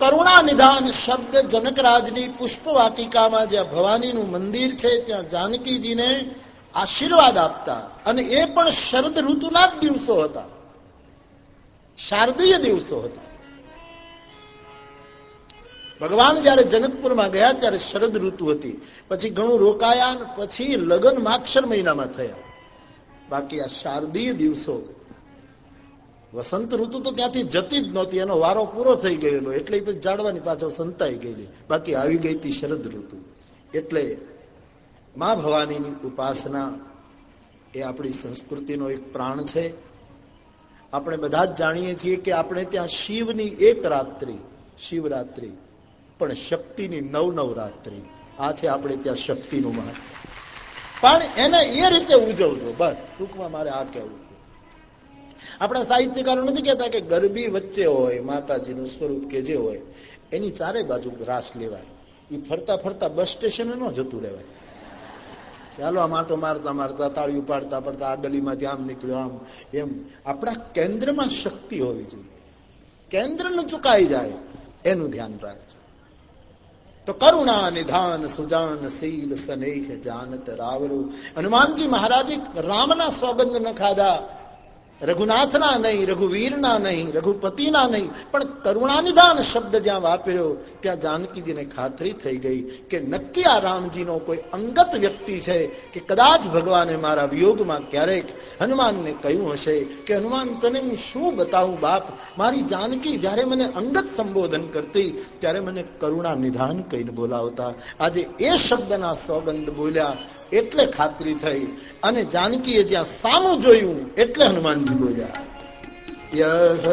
કરુણા નિધાન શબ્દ જનકરાજની પુષ્પ વાટિકામાં જ્યાં ભવાનીનું મંદિર છે, ત્યાં જાનકીજીને આશીર્વાદ આપતા અને એ પણ શરદ ઋતુના જ દિવસો હતા. શારદીય દિવસો હતા. ભગવાન જયારે જનકપુરમાં ગયા ત્યારે શરદ ઋતુ હતી. પછી ઘણું રોકાયા પછી લગ્ન માક્ષર મહિનામાં થયા. બાકી આ શારદીય દિવસો, વસંત ઋતુ તો ત્યાંથી જતી જ નહોતી, એનો વારો પૂરો થઈ ગયેલો. એટલે પછી જાડવાની પાછળ સંતાઈ ગયેલી બાકી આવી ગઈ હતી શરદ ઋતુ. એટલે મા ભવાનીની ઉપાસના એ આપણી સંસ્કૃતિનો એક પ્રાણ છે. આપણે બધા જ જાણીએ છીએ કે આપણે ત્યાં શિવની એક રાત્રિ, શિવરાત્રિ, પણ શક્તિની નવ નવ રાત્રિ. આ છે આપણે ત્યાં શક્તિનું મહત્વ. પણ એને એ રીતે ઉજવજો, બસ, ટૂંકમાં મારે આ કહેવું આપણા સાહિત્યકારો નથી કહેતા કે ગરબી વચ્ચે હોય, માતાજીનું સ્વરૂપ કે જે હોય, એની ચારે બાજુ રાસ લેવાય. એ ફરતા ફરતા બસ સ્ટેશને ન જતું રહેવાય. ચાલો આમ આટો મારતા મારતા તાળી ઉપાડતા પડતા આ ગલીમાંથી આમ નીકળ્યો, આમ, એમ. આપણા કેન્દ્રમાં શક્તિ હોવી જોઈએ. કેન્દ્રનું ચુકાઈ જાય, એનું ધ્યાન રાખજો. તો કરુણા, નિધાન, સુજાન, શીલ, સ્નેહ, જાનત રાવરું હનુમાનજી મહારાજે રામના સોગંદ ન ખાધા. રઘુનાથના નહીં, રઘુવીરના નહીં, રઘુપતિના નહીં, પણ કરુણા નિધાન શબ્દ જ્યાં વાપર્યો ત્યાં જાનકીજીને ખાતરી થઈ ગઈ કે નક્કી આ રામજીનો કોઈ અંગત વ્યક્તિ છે કે કદાચ ભગવાને મારા વિયોગમાં ક્યારેક હનુમાનને કહ્યું હશે કે હનુમાન, તને હું શું બતાવું બાપ? મારી જાનકી જ્યારે મને અંગત સંબોધન કરતી, ત્યારે મને કરુણા નિધાન કહીને બોલાવતા. આજે એ શબ્દના સોગંદ બોલ્યા એટલે ખાતરી થઈ અને જાનકીએ જ્યાં સામું જોયું એટલે હનુમાનજી બોલ્યા. યહ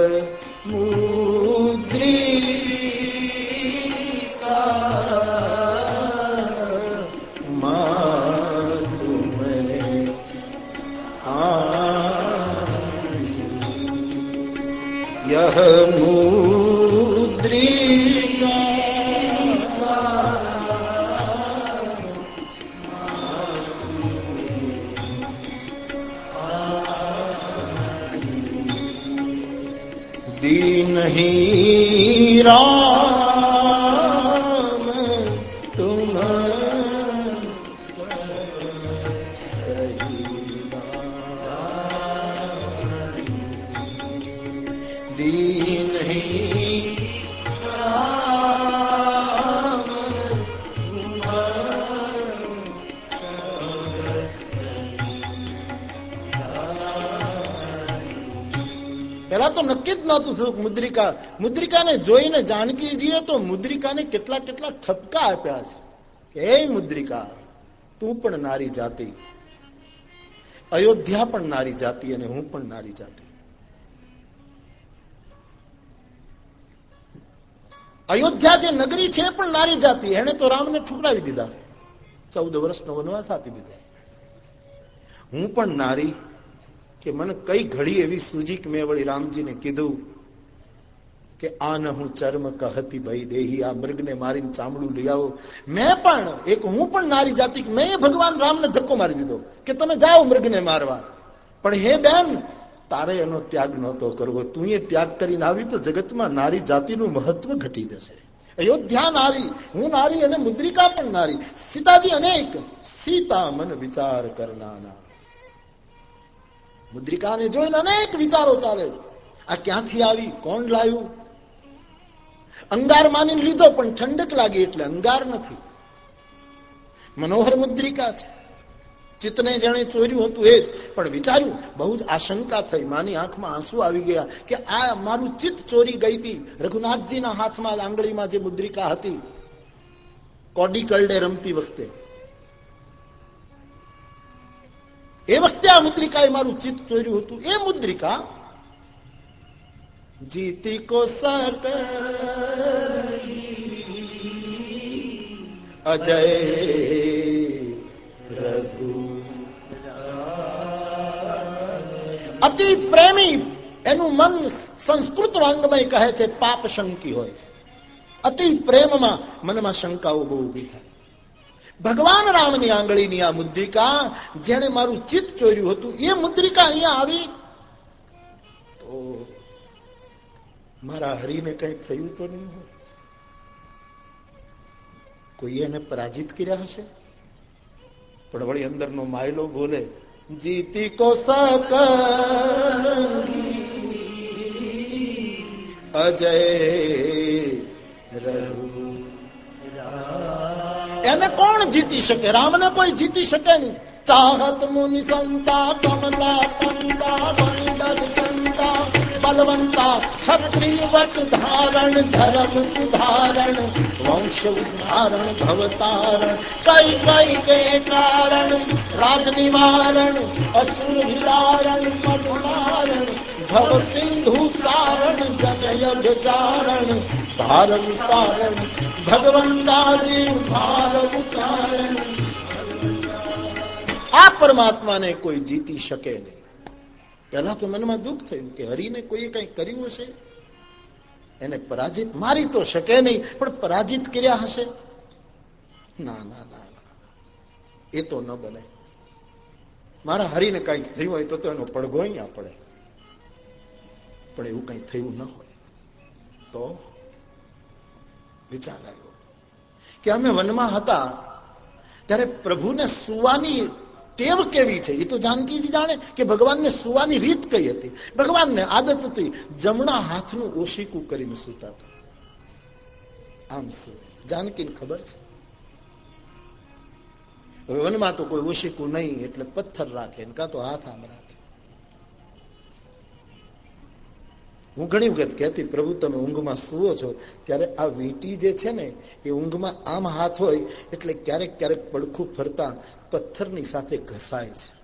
તો નક્કી જ નહોતું થયું મુદ્રિકા. મુદ્રિકાને જોઈને જાનકીજીએ તો મુદ્રિકાને કેટલા કેટલા ઠપકા આપ્યા છે. કે મુદ્રિકા, તું પણ નારી જાતિ. અયોધ્યા પણ નારી જાતિ અને હું પણ નારી જાતિ. અયોધ્યા જે નગરી છે પણ નારી જાતિ. એને તો રામને ઠુકરાવી દીધા. ચૌદ વર્ષનો વનવાસ આપી દીધો. હું પણ નારી કે મને કઈ ઘડી એવી સૂજી મેં વળી રામજીને કીધું કે આ હું ચર્મ કહતી ભાઈ દેહી, આ મૃગને મારીને ચામડું લઈ આવો. મેં પણ, એક હું પણ નારી જાતિ મેં ભગવાન રામને ધક્કો મારી દીધો કે તમે જાઓ મૃગને મારવા. પણ હે બેન, તારે એનો ત્યાગ નહોતો કરવો. તું એ ત્યાગ કરીને આવી તો જગતમાં નારી જાતિનું મહત્વ ઘટી જશે. અયોધ્યા નારી, હું નારી અને મુદ્રિકા પણ નારી. સીતાજી અનેક. સીતા મન વિચાર કરનાના મુદ્રિકાને જોઈને અનેક વિચારો ચાલે આ ક્યાંથી આવી? કોણ લાવ્યું અંગાર માની લીધો, પણ ઠંડક લાગી એટલે અંગાર નથી. મનોહર મુદ્રિકા છે. ચિત્તને જાણે ચોર્યું હતું એ જ, પણ વિચાર્યું, બહુ જ આશંકા થઈ. માની આંખમાં આંસુ આવી ગયા કે આ મારું ચિત્ત ચોરી ગઈ હતી. રઘુનાથજીના હાથમાં આંગળીમાં જે મુદ્રિકા હતી, કોડી કલડે રમતી વખતે. એ વખતે આ એ મારું ચિત્ત ચોર્યું હતું. એ મુદ્રિકા જીતી કો અજય રઘુ અતિ પ્રેમી એનું મન સંસ્કૃત વાંગમય કહે છે, પાપ શંકી હોય છે. અતિ પ્રેમમાં મનમાં શંકાઓ બહુ ઊભી થાય. ભગવાન રામની આંગળીની આ મુદ્રિકા જેને મારું ચિત્ત ચોર્યું હતું, એ મુદ્રિકા અહીંયા આવી. તો મારા હરિને કઈ થયું તો નહીં હોય? કોઈ એને પરાજિત કર્યા હશે? પણ વળી અંદરનો માયલો બોલે, જીતી કો સક અજય એને કોણ જીતી શકે? રામને કોઈ જીતી શકે નહીં. ચાહત મુનિ સંતા, કમલા કંતા બંદર સંતા બલવંતા, ક્ષત્રિય વટ ધારણ, ધર્મ સુધારણ, વંશ ઉદ્ધારણ, ભવતારણ કઈ કઈ કે કારણ રાજ નિવારણ અસુર વિદારણ મધમારણ ભવ સિંધુ તારણ જનય વિચારણ ભાર ઉતારણ ભગવંતાજી ભાર ઉતારણ આ પરમાત્માને કોઈ જીતી શકે નહીં. પહેલા તો મનમાં દુઃખ થયું કે હરિને કોઈએ કઈ કર્યું હશે? એને પરાજિત મારી તો શકે નહીં, પણ પરાજિત કર્યા હશે? ના ના ના એ તો ન બને. મારા હરીને કંઈક થયું હોય તો એનો પડઘો અહીંયા પડે. પણ એવું કઈ થયું ન હોય. તો વિચાર આવ્યો કે અમે વનમાં હતા ત્યારે પ્રભુને સુવાની ટેવ કેવી છે? એ તો જાનકીજી જાણે કે ભગવાનને સુવાની રીત કઈ હતી? ભગવાનને આદત હતી જમણા હાથનું ઓશીકું કરીને સુતા હતા આમ શું જાનકીને ખબર છે? વનમાં તો કોઈ ઓશીકું નહીં, એટલે પથ્થર રાખે કાં તો હાથ આમ રાખે હું ઘણી વખત કહેતી, પ્રભુ, તમે ઊંઘમાં સુવો છો. ત્યારે આ વીંટી જે છે ને, એ ઊંઘમાં આમ હાથ હોય, એટલે ક્યારેક ક્યારેક પડખું ફરતા પથ્થરની સાથે ઘસાય છે.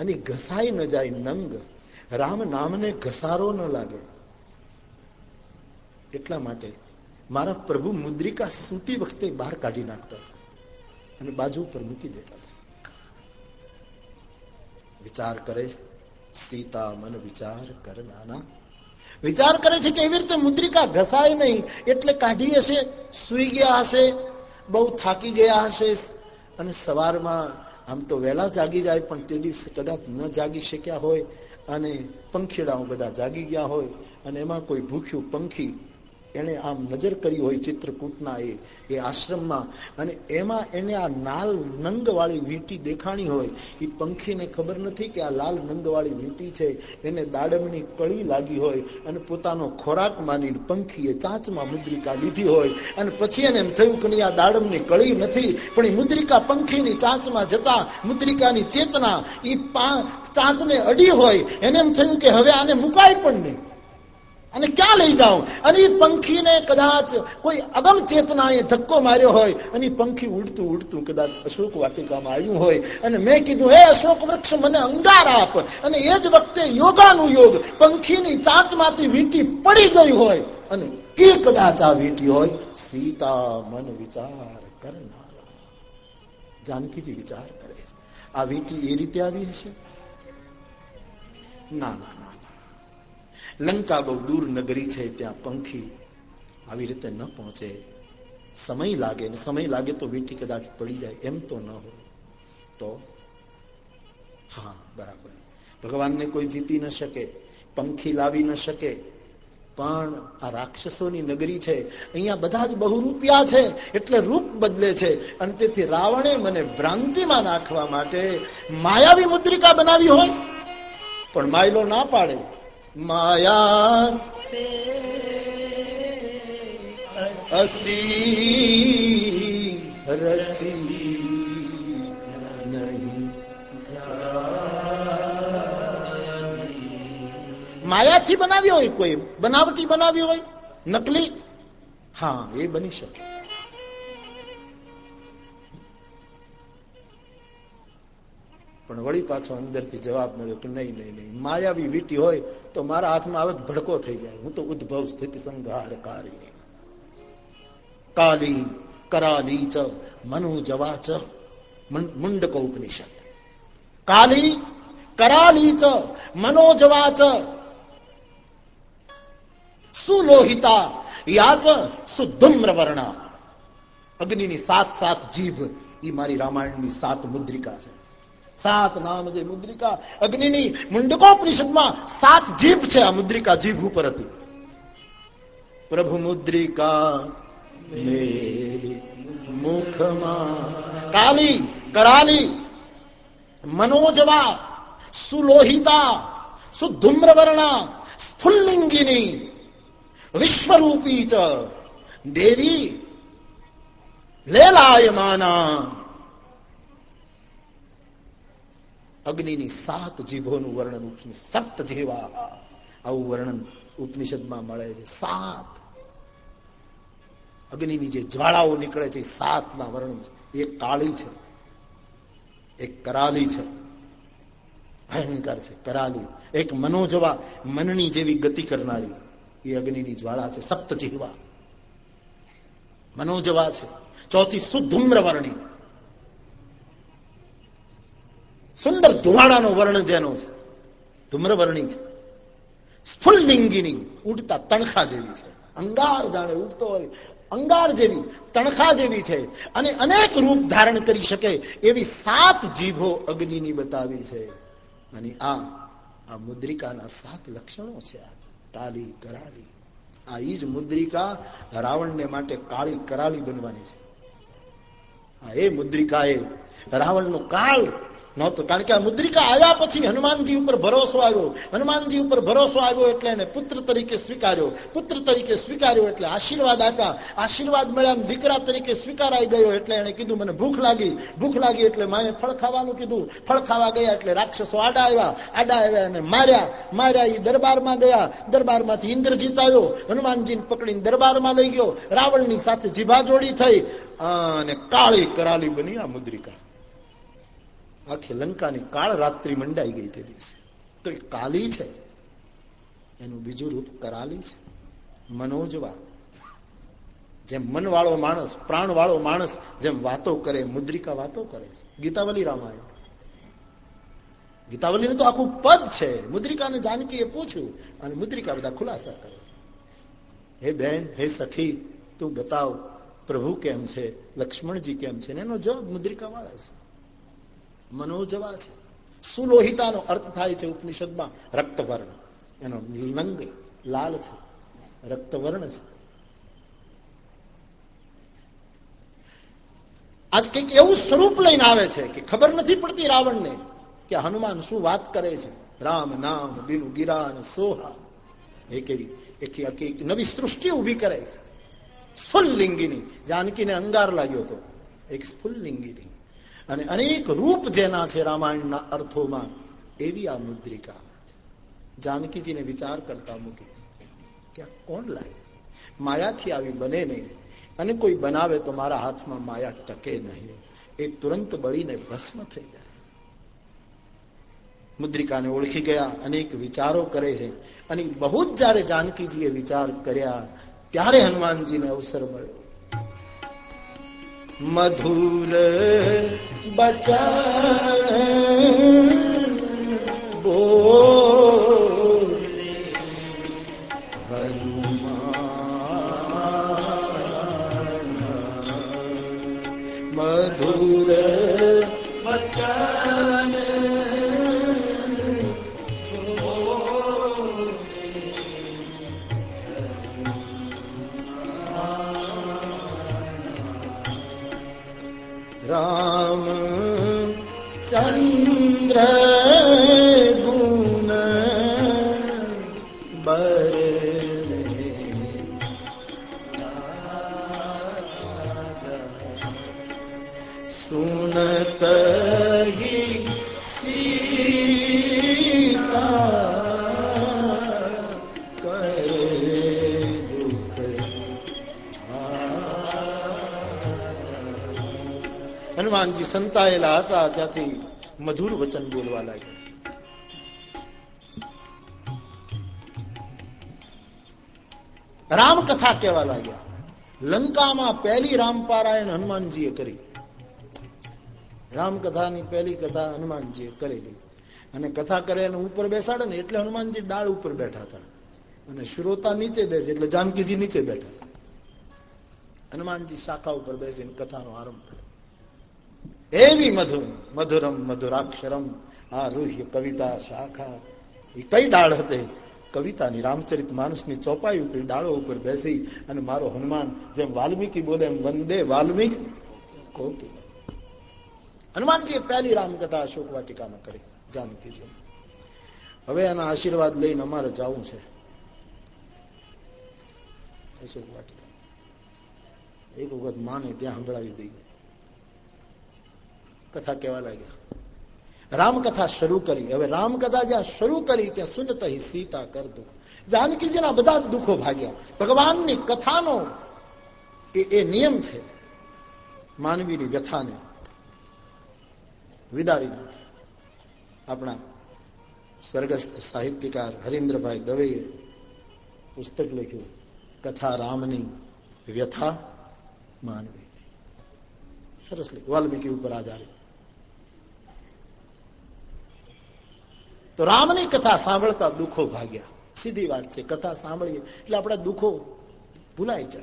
અને ઘસાઈ ન જાય નંગ. રામ નામને ઘસારો ન લાગે. એટલા માટે મારા પ્રભુ મુદ્રિકા સૂતી વખતે બહાર કાઢી નાખતા હતા અને બાજુ ઉપર મૂકી દેતા હતા. વિચાર કરે છે. સીતા મન વિચાર કરનાના વિચાર કરે છે કે એવી રીતે મુદ્રિકા ઘસાય નહીં, એટલે કાઢી હશે, સુઈ ગયા હશે, બહુ થાકી ગયા હશે, અને સવારમાં આમ તો વહેલા જાગી જાય, પણ તે દિવસે કદાચ ન જાગી શક્યા હોય, અને પંખીડાઓ બધા જાગી ગયા હોય, અને એમાં કોઈ ભૂખ્યું પંખી એને આમ નજર કરી હોય ચિત્રકૂટના એ એ આશ્રમમાં. અને એમાં એને આ લાલ નંગવાળી વીંટી દેખાણી હોય. એ પંખીને ખબર નથી કે આ લાલ નંગવાળી વીંટી છે. એને દાડમની કળી લાગી હોય અને પોતાનો ખોરાક માની પંખીએ ચાંચમાં મુદ્રિકા લીધી હોય. અને પછી એને એમ થયું કે આ દાડમની કળી નથી, પણ એ મુદ્રિકા પંખીની ચાંચમાં જતા, મુદ્રિકાની ચેતના એ ચાંચને અડી હોય. એને એમ થયું કે હવે આને મુકાય પણ નહીં. અને ક્યાં લઈ જાઉં અને એ પંખીને કદાચ કોઈ અગમ ચેતનાએ ધક્કો માર્યો હોય, અને પંખી ઉડતું ઉડતું કદાચ અશોક વાટિકામાં આવ્યું હોય. અને મેં કીધું, હે અશોક વૃક્ષ, મને અંગાર આપ. અને એ જ વખતે યોગાનું યોગ પંખીની ચાંચમાંથી વીંટી પડી ગઈ હોય. અને એ કદાચ આ વીંટી હોય સીતા મન વિચાર કરનારા. જાનકીજી વિચાર કરે છે. આ વીંટી એ રીતે આવી હશે? ના ના. લંકા બહુ દૂર નગરી છે, ત્યાં પંખી આવી રીતે ન પહોંચે. સમય લાગે ને સમય લાગે તો વીંટી કદાચ પડી જાય, એમ તો ન હોય. તો? હા, બરાબર. ભગવાનને કોઈ જીતી ન શકે, પંખી લાવી ન શકે. પણ આ રાક્ષસોની નગરી છે, અહીંયા બધા જ બહુ રૂપિયા છે, એટલે રૂપ બદલે છે. અને તેથી રાવણે મને ભ્રાંતિમાં નાખવા માટે માયાવી મુદ્રિકા બનાવી હોય. પણ માયલો ના પાડે. માયા અસી રચી માયાથી બનાવી હોય કોઈ, બનાવટી બનાવી હોય, નકલી? હા, એ બની શકે. પણ વળી પાછો અંદરથી જવાબ મળ્યો કે નહીં નહીં નહીં. માયાવી વીટી હોય તો મારા હાથમાં આવે ભડકો થઈ જાય. હું તો ઉદ્ભવ સ્થિતિ સંઘારકારી. કાલી કરાલી ચ, મનુ જવા ચ મુંડકો ઉપનિષદ. કાલી કરાલી ચ મનોજવાચ સુલોહિતા યાચ સુધુમ્ર વર્ણા અગ્નિની સાત સાત જીભ એ મારી રામાયણની સાત મુદ્રિકા છે. સાત નામ જે મુદ્રિકા અગ્નિની મુંડકોપનિષદમાં સાત જીભ છે આ મુદ્રિકા જીભ ઉપર હતી પ્રભુ મુદ્રિકા મેરી મુખમાં કાલી કરાલી મનોજવા સુલોહિતા સુધુમ્રવર્ણા સ્ફુલ્લિંગિની વિશ્વરૂપી ચ દેવી લેલાયમાના અગ્નિની સાત જીભોનું વર્ણન સપ્ત જેવા. આવું વર્ણન ઉપનિષદમાં મળે છે. સાત. અગ્નિની જે જ્વાળાઓ નીકળે છે સાત ના વર્ણન છે. એક કાળી છે. એક કરાલી છે. ભયંકર છે. કરાલી. એક મનોજવા, મનની જેવી ગતિ કરનારી એ અગ્નિની જ્વાળા છે. સપ્ત જીવા. મનોજવા છે. ચોથી સુધુમ્ર વર્ણી સુંદર ધુમાડાનું વર્ણ જેનો છે, ધુમ્રવર્ણી છે. સ્ફુલ્લિંગીની ઉડતા તણખા જેવી છે. અંગાર જાણે ઉડતો હોય, અંગાર જેવી, તણખા જેવી છે. અને અનેક રૂપ ધારણ કરી શકે એવી સાત જીભો અગ્નિની બતાવી છે. અને આ આ મુદ્રિકાના સાત લક્ષણો છે આ. ટાલી કરાલી આ ઈ જ મુદ્રિકા રાવણને માટે કાળી કરાલી બનવાની છે. આ એ મુદ્રિકાએ રાવણનો કાળ નહોતો કારણ કે આ મુદ્રિકા આવ્યા પછી હનુમાનજી ઉપર ભરોસો આવ્યો. હનુમાનજી ઉપર ભરોસો આવ્યો એટલે એને પુત્ર તરીકે સ્વીકાર્યો. પુત્ર તરીકે સ્વીકાર્યો એટલે આશીર્વાદ આપ્યા. આશીર્વાદ મળ્યા દીકરા તરીકે સ્વીકારાઈ ગયો એટલે એને કીધું, મને ભૂખ લાગી. ભૂખ લાગી એટલે માએ ફળ ખાવાનું કીધું. ફળ ખાવા ગયા એટલે રાક્ષસો આડા આવ્યા. આડા આવ્યા અને માર્યા. માર્યા એ દરબારમાં ગયા. દરબારમાંથી ઇન્દ્રજીત આવ્યો. હનુમાનજીને પકડીને દરબારમાં લઈ ગયો. રાવણની સાથે જીભા જોડી થઈ. અને કાળી કરાલી બની આ મુદ્રિકા. આખી લંકાની કાળ રાત્રિ મંડાઈ ગઈ તે દિવસે. તો એ કાલી છે. એનું બીજું રૂપ કરાલી છે. મનોજવા. જેમ મન વાળો માણસ પ્રાણ વાળો માણસ જેમ વાતો કરે, મુદ્રિકા વાતો કરે છે. ગીતાવલી રામાયણ. ગીતાવલી તો આખું પદ છે. મુદ્રિકાને જાનકી પૂછ્યું અને મુદ્રિકા બધા ખુલાસા કરે છે. હે બેન, હે સખી, તું બતાવ, પ્રભુ કેમ છે? લક્ષ્મણજી કેમ છે? એનો જવાબ મુદ્રિકા વાળા છે. મનોજવા છે. સુલોહિતાનો અર્થ થાય છે ઉપનિષદમાં રક્તવર્ણ. એનો લંગ લાલ છે, રક્તવર્ણ છે. આજ કંઈક એવું સ્વરૂપ લઈને આવે છે કે ખબર નથી પડતી રાવણને કે હનુમાન શું વાત કરે છે. રામ નામ બિનુ ગિરાન સોહા. એક એવી, એક નવી સૃષ્ટિ ઊભી કરે છે. સ્ફુલ્લિંગીની, જાનકીને અંગાર લાગ્યો હતો. એક સ્ફુલ્લિંગીની. અને અનેક રૂપ જેના છે રામાયણના અર્થોમાં, એવી આ મુદ્રિકા. જાનકીજીને વિચાર કરતા મૂકી કે કોણ લાય? માયાથી આવી બને નહીં. અને કોઈ બનાવે તો મારા હાથમાં માયા ટકે નહીં. એ તુરંત બળીને ભસ્મ થઈ જાય. મુદ્રિકાને ઓળખી ગયા, અનેક વિચારો કરે છે. અને બહુ જ જયારે જાનકીજીએ વિચાર કર્યા, ત્યારે હનુમાનજીને અવસર મળ્યો. મધુર બચન બોલે સંતાયેલા હતા, ત્યાંથી મધુર વચન બોલવા લાગ્યા. રામકથા કહેવા લાગ્યા. લંકામાં પહેલી રામપારાયણ હનુમાનજીએ કરી. રામકથાની પહેલી કથા હનુમાનજીએ કરેલી. અને કથા કરે અને ઉપર બેસાડે ને એટલે હનુમાનજી ડાળ ઉપર બેઠા હતા. અને શ્રોતા નીચે બેસે, એટલે જાનકીજી નીચે બેઠા. હનુમાનજી શાખા ઉપર બેસીને કથાનો આરંભ એવી મધુર મધુરમ, મધુરાક્ષરમ, આ રૂહ્ય કવિતા શાખા. એ કઈ ડાળ હતી? કવિતાની રામચરિત માનસની ચોપાઈ ઉપર ડાળો ઉપર બેસી અને મારો હનુમાન જેમ વાલ્મીકી બોલે એમ વંદે વાલ્મીક. કોકી. હનુમાનજીએ પહેલી રામકથા અશોક વાટિકામાં કરી. જાનકીજી હવે એના આશીર્વાદ લઈને અમારે જવું છે. અશોક વાટિકા. એક વખત માને ત્યાં સંભળાવી દઈ કથા કેવા લાગ્યા રામકથા શરૂ કરી હવે રામકથા જ્યાં શરૂ કરી ત્યાં સુનત સીતા કર દુઃખ જાનકીજીના બધા દુઃખો ભાગ્યા ભગવાનની કથાનો એ નિયમ છે માનવીની વ્યથાને વિદારી નાખે આપણા સ્વર્ગસ્થ સાહિત્યકાર હરીન્દ્રભાઈ દવેએ પુસ્તક લખ્યું, કથા રામની વ્યથા માનવી. સરસ લખ્યું, વાલ્મીકી ઉપર આધારિત. તો રામની કથા સાંભળતા દુઃખો ભાગ્યા. સીધી વાત છે, કથા સાંભળીએ એટલે આપણા દુઃખો ભૂલાઈ જાય.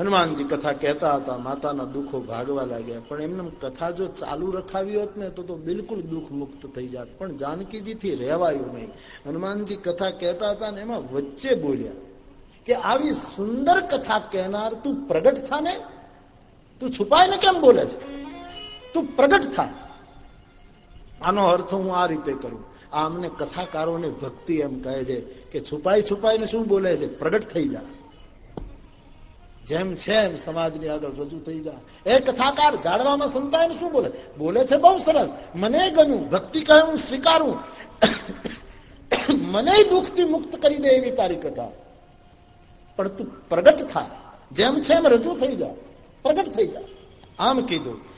હનુમાનજી કથા કહેતા હતા, માતાના દુઃખો ભાગવા લાગ્યા. પણ એમને કથા જો ચાલુ રખાવી હોત ને, તો બિલકુલ દુઃખ મુક્ત થઈ જાત. પણ જાનકીજીથી રહેવાયું નહીં. હનુમાનજી કથા કહેતા હતા ને, એમાં વચ્ચે બોલ્યા કે આવી સુંદર કથા કહેનાર તું પ્રગટ થા ને તું છુપાઈને કેમ બોલે છે? તું પ્રગટ થા. આનો અર્થ હું આ રીતે કરું. આ અમને કથાકારોને ભક્તિ એમ કહે છે કે છુપાઈ છુપાઈને શું બોલે છે? પ્રગટ થઈ જાય જેમ છે એમ સમાજની આગળ રજૂ થઈ જા. એ કથાકાર જાણવામાં સંતાય શું બોલે? બોલે છે બહુ સરસ. મને ગમ્યું. ભક્તિ કહે, હું સ્વીકારું. મને દુઃખથી મુક્ત કરી દે એવી તારી કથા. પણ તું પ્રગટ થાય જેમ છે એમ રજૂ થઈ જાય પ્રગટ થઈ જાય આમ કીધું.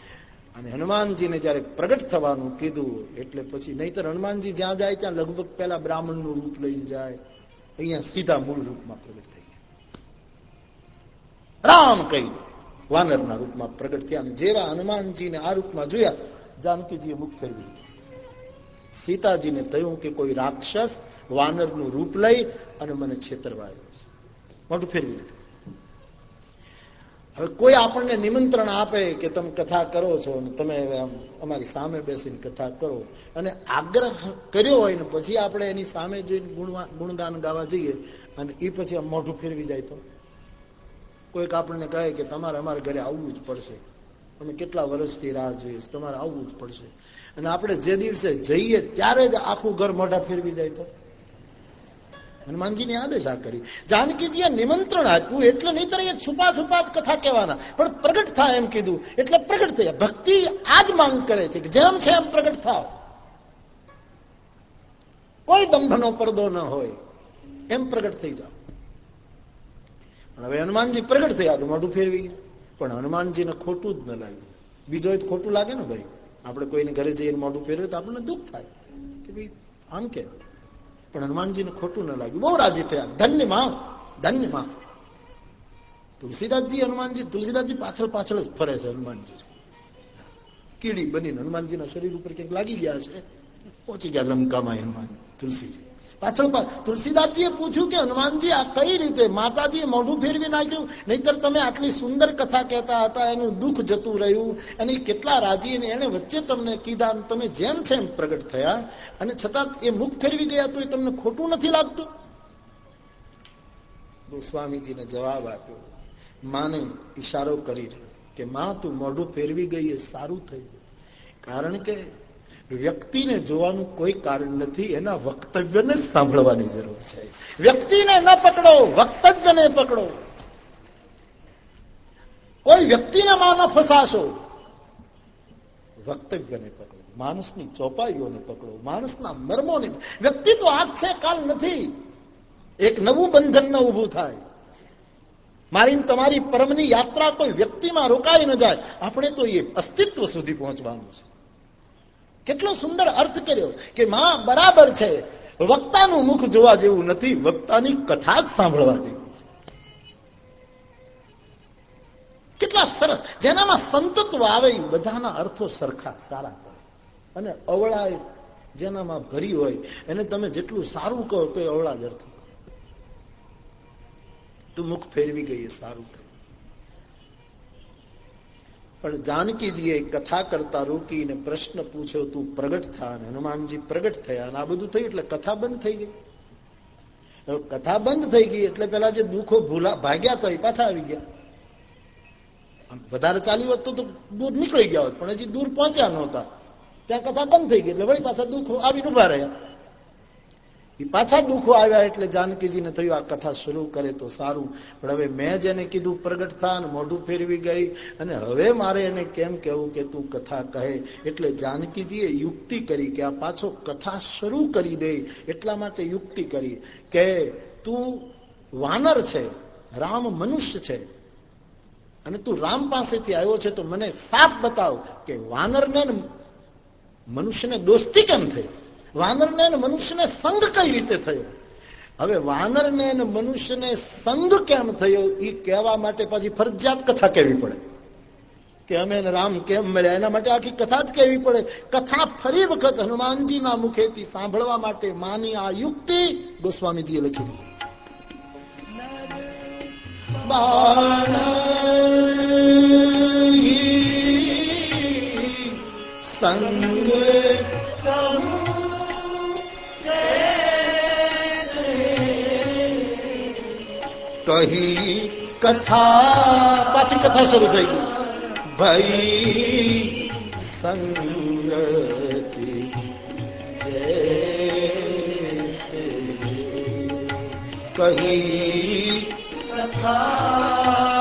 અને હનુમાનજીને જયારે પ્રગટ થવાનું કીધું, એટલે પછી નહીતર હનુમાનજી જ્યાં જાય ત્યાં લગભગ પેલા બ્રાહ્મણનું રૂપ લઈને જાય. અહીંયા સીધા મૂળ રૂપમાં પ્રગટ થઈ રામ કહી વાનરના રૂપમાં પ્રગટ થયા જેવા હનુમાનજીને આ રૂપમાં જોયા, જાનકીજીએ મુખ ફેરવી સીતાજીને થયું કે કોઈ રાક્ષસ વાનરનું રૂપ લઈ અને મને છેતરવાયો છે. મોટું ફેરવી લીધું. હવે કોઈ આપણને નિમંત્રણ આપે કે તમે કથા કરો છો અને તમે અમારી સામે બેસીને કથા કરો અને આગ્રહ કર્યો હોય ને પછી આપણે એની સામે જોઈને ગુણગાન ગાવા જઈએ અને એ પછી મોઢું ફેરવી જાય તો. કોઈક આપણને કહે કે તમારે અમારે ઘરે આવવું જ પડશે. અમે કેટલા વર્ષથી રાહ જોઈએ તમારે આવવું જ પડશે. અને આપણે જે દિવસે જઈએ ત્યારે જ આખું ઘર મોઢા ફેરવી જાય તો. હનુમાનજીની આદેશ આ કરી. જાનકીજીએ નિમંત્રણ આપ્યું, એટલે નહીતર એ છુપા છુપા જ કથા કહેવાના. પણ પ્રગટ થાય એમ કીધું. એટલે પ્રગટ થયા. ભક્તિ આ જ માંગ કરે છે કે જેમ છે એમ પ્રગટ થાવ. કોઈ દંભનો પડદો ન હોય. એમ પ્રગટ થઈ જાવ હવે હનુમાનજી પ્રગટ થયા તો મોઢું ફેરવી પણ હનુમાનજીને ખોટું જ ન લાગ્યું. બીજો ખોટું લાગે ને ભાઈ. આપણે કોઈને ઘરે જઈને મોઢું ફેરવે તો આપણને દુઃખ થાય. કે ભાઈ, આમ કે પણ હનુમાનજીને ખોટું ન લાગ્યું. બહુ રાજી થયા. ધન્યમાં ધન્યમાં તુલસીદાસજી, હનુમાનજી, તુલસીદાસજી પાછળ પાછળ જ ફરે છે હનુમાનજી. કીડી બનીને હનુમાનજીના શરીર ઉપર ક્યાંક લાગી ગયા છે. પહોંચી ગયા લંકામાં હનુમાન, તુલસીજી. પાછળ તુલસીદાસજીએ પૂછ્યું કે, હનુમાનજી, આ કઈ રીતે? માતાજીએ મોઢું ફેરવી નાખ્યું? નહીતર તમે આટલી સુંદર કથા કહેતા હતા, એનું દુઃખ જતું રહ્યું. અને કેટલા રાજી એને વચ્ચે તમને કીધા તમે જેમ છે એમ પ્રગટ થયા. અને છતાં એ મુખ ફેરવી ગયા તો એ તમને ખોટું નથી લાગતું? ગોસ્વામીજીને જવાબ આપ્યો, માને ઈશારો કરી કે, માં, તું મોઢું ફેરવી ગઈ એ સારું થયું. કારણ કે વ્યક્તિને જોવાનું કોઈ કારણ નથી, એના વક્તવ્યને સાંભળવાની જરૂર છે. વ્યક્તિને ન પકડો, વક્તવ્યને પકડો. કોઈ વ્યક્તિને માં ન ફસાશો. વક્તવ્યને પકડો. માણસની ચોપાઈઓને પકડો. માણસના મર્મોને. વ્યક્તિ તો આજ છે, કાલ નથી. એક નવું બંધન ન ઉભું થાય. મારી તમારી પરમની યાત્રા કોઈ વ્યક્તિમાં રોકાઈ ન જાય. આપણે તો એ અસ્તિત્વ સુધી પહોંચવાનું છે. કેટલો સુંદર અર્થ કર્યો કે માં બરાબર છે. વક્તાનું મુખ જોવા જેવું નથી, વક્તાની કથા જ સાંભળવા જેવી છે. કેટલા સરસ. જેનામાં સંતત્વ આવે બધાના અર્થો સરખા, સારા અને અવળા જેનામાં ભરી હોય, એને તમે જેટલું સારું કહો તો અવળા જ અર્થ તું મુખ ફેરવી ગઈ સારું પણ જાનકીજીએ કથા કરતા રોકીને પ્રશ્ન પૂછ્યો, તું પ્રગટ થા અને હનુમાનજી પ્રગટ થયા અને આ બધું થયું એટલે કથા બંધ થઈ ગઈ. કથા બંધ થઈ ગઈ એટલે પેલા જે દુઃખો ભૂલા, ભાગ્યા તો એ પાછા આવી ગયા. વધારે ચાલી હોત તો દૂર નીકળી ગયા હોત, પણ હજી દૂર પહોંચ્યા નહોતા. ત્યાં કથા બંધ થઈ ગઈ એટલે વળી પાછા દુઃખો આવીને ઊભા રહ્યા. પાછા દુઃખો આવ્યા એટલે જાનકીજીને થયું, આ કથા શરૂ કરે તો સારું. પણ હવે મેં જેને કીધું, પ્રગટ થા મોઢું ફેરવી ગઈ. અને હવે મારે એને કેમ કેવું કે તું કથા કહે? એટલે જાનકીજીએ યુક્તિ કરી કે આ પાછો કથા શરૂ કરી દે, એટલા માટે યુક્તિ કરી કે તું વાનર છે, રામ મનુષ્ય છે. અને તું રામ પાસેથી આવ્યો છે તો મને સાફ બતાવ કે વાનરને મનુષ્યને દોસ્તી કેમ થઈ? વાનરને મનુષ્યને સંગ કઈ રીતે થયો? હવે વાનરને મનુષ્યને સંગ કેમ થયો? એ કહેવા માટે પછી ફરજિયાત કથા કહેવી પડે. કે અમે રામ કેમ મળ્યા? એના માટે આખી કથા જ કહેવી પડે. કથા ફરી વખત હનુમાનજીના મુખેથી સાંભળવા માટે માની આ યુક્તિ ગોસ્વામીજીએ લખી દીધી. સંગ કહી કથા પાછી કથા શરૂ થઈ ગઈ. ભાઈ સંગતિ કહી વાનર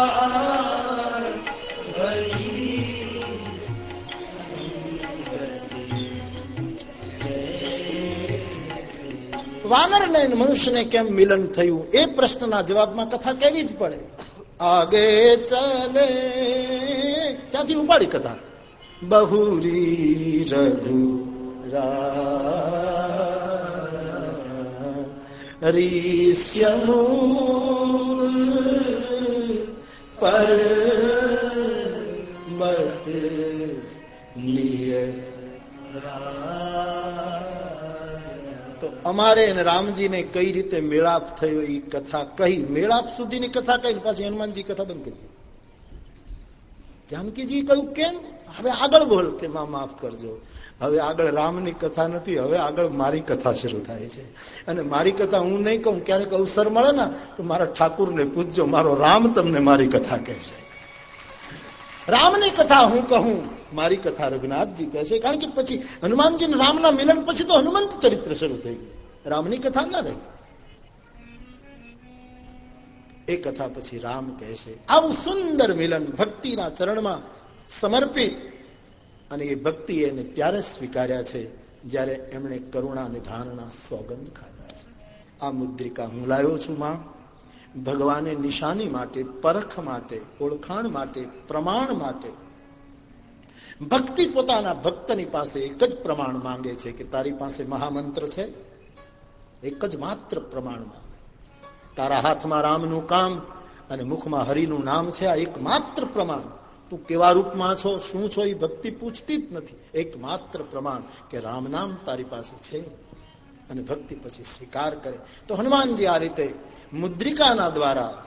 ને મનુષ્યને કેમ મિલન થયું? એ પ્રશ્નના જવાબમાં કથા કેવી જ પડે? આગે ચલે. ત્યાંથી ઉપાડી કથા. બહુરી રઘુ રીસ્યનું પર મત નિય તો અમારે રામજીને કઈ રીતે મેળાપ થયો એ કથા કહી, મેળાપ સુધીની કથા કહી, પાછી હનુમાનજી કથા બંધ કરી જાનકીજી કહ્યું, કેમ? હવે આગળ બોલ કે માં માફ કરજો. હવે આગળ રામની કથા નથી, હવે આગળ મારી કથા શરૂ થાય છે. અને મારી કથા હું નહીં કહું, ક્યારેક અવસર મળે ને, તો મારા ઠાકુરને પૂછજો, મારો રામ તમને મારી કથા કહેશે. રામની કથા હું કહું? મારી કથા રઘુનાથજી કહે છે. કારણ કે પછી હનુમાનજી રામના મિલન પછી તો હનુમંત ચરિત્ર શરૂ થઈ ગયું. રામની કથા ના રહી. એ કથા પછી રામ કહે છે, આવું સુંદર મિલન ભક્તિના ચરણમાં સમર્પિત. અને એ ભક્તિ એને ત્યારે સ્વીકાર્યા છે જ્યારે એમણે કરુણા નિધાનના સોગંદ ખાધા છે. આ મુદ્રિકા હું લાવ્યો છું માં. ભગવાને નિશાની માટે, પરખ માટે, ઓળખાણ માટે, પ્રમાણ માટે ભક્તિ પોતાના ભક્તની પાસે એક જ પ્રમાણ માંગે છે કે તારી પાસે મહામંત્ર છે? એક જ માત્ર પ્રમાણ માંગે. તારા હાથમાં રામનું કામ અને મુખમાં હરિનું નામ છે, આ એક પ્રમાણ. તું કેવા રૂપમાં છો, શું છો, એ ભક્તિ પૂછતી જ નથી. એક માત્ર પ્રમાણ કે રામ નામ તારી પાસે છે અને ભક્તિ પછી સ્વીકાર કરે. તો હનુમાનજી આ રીતે મુદ્રિકાના દ્વારા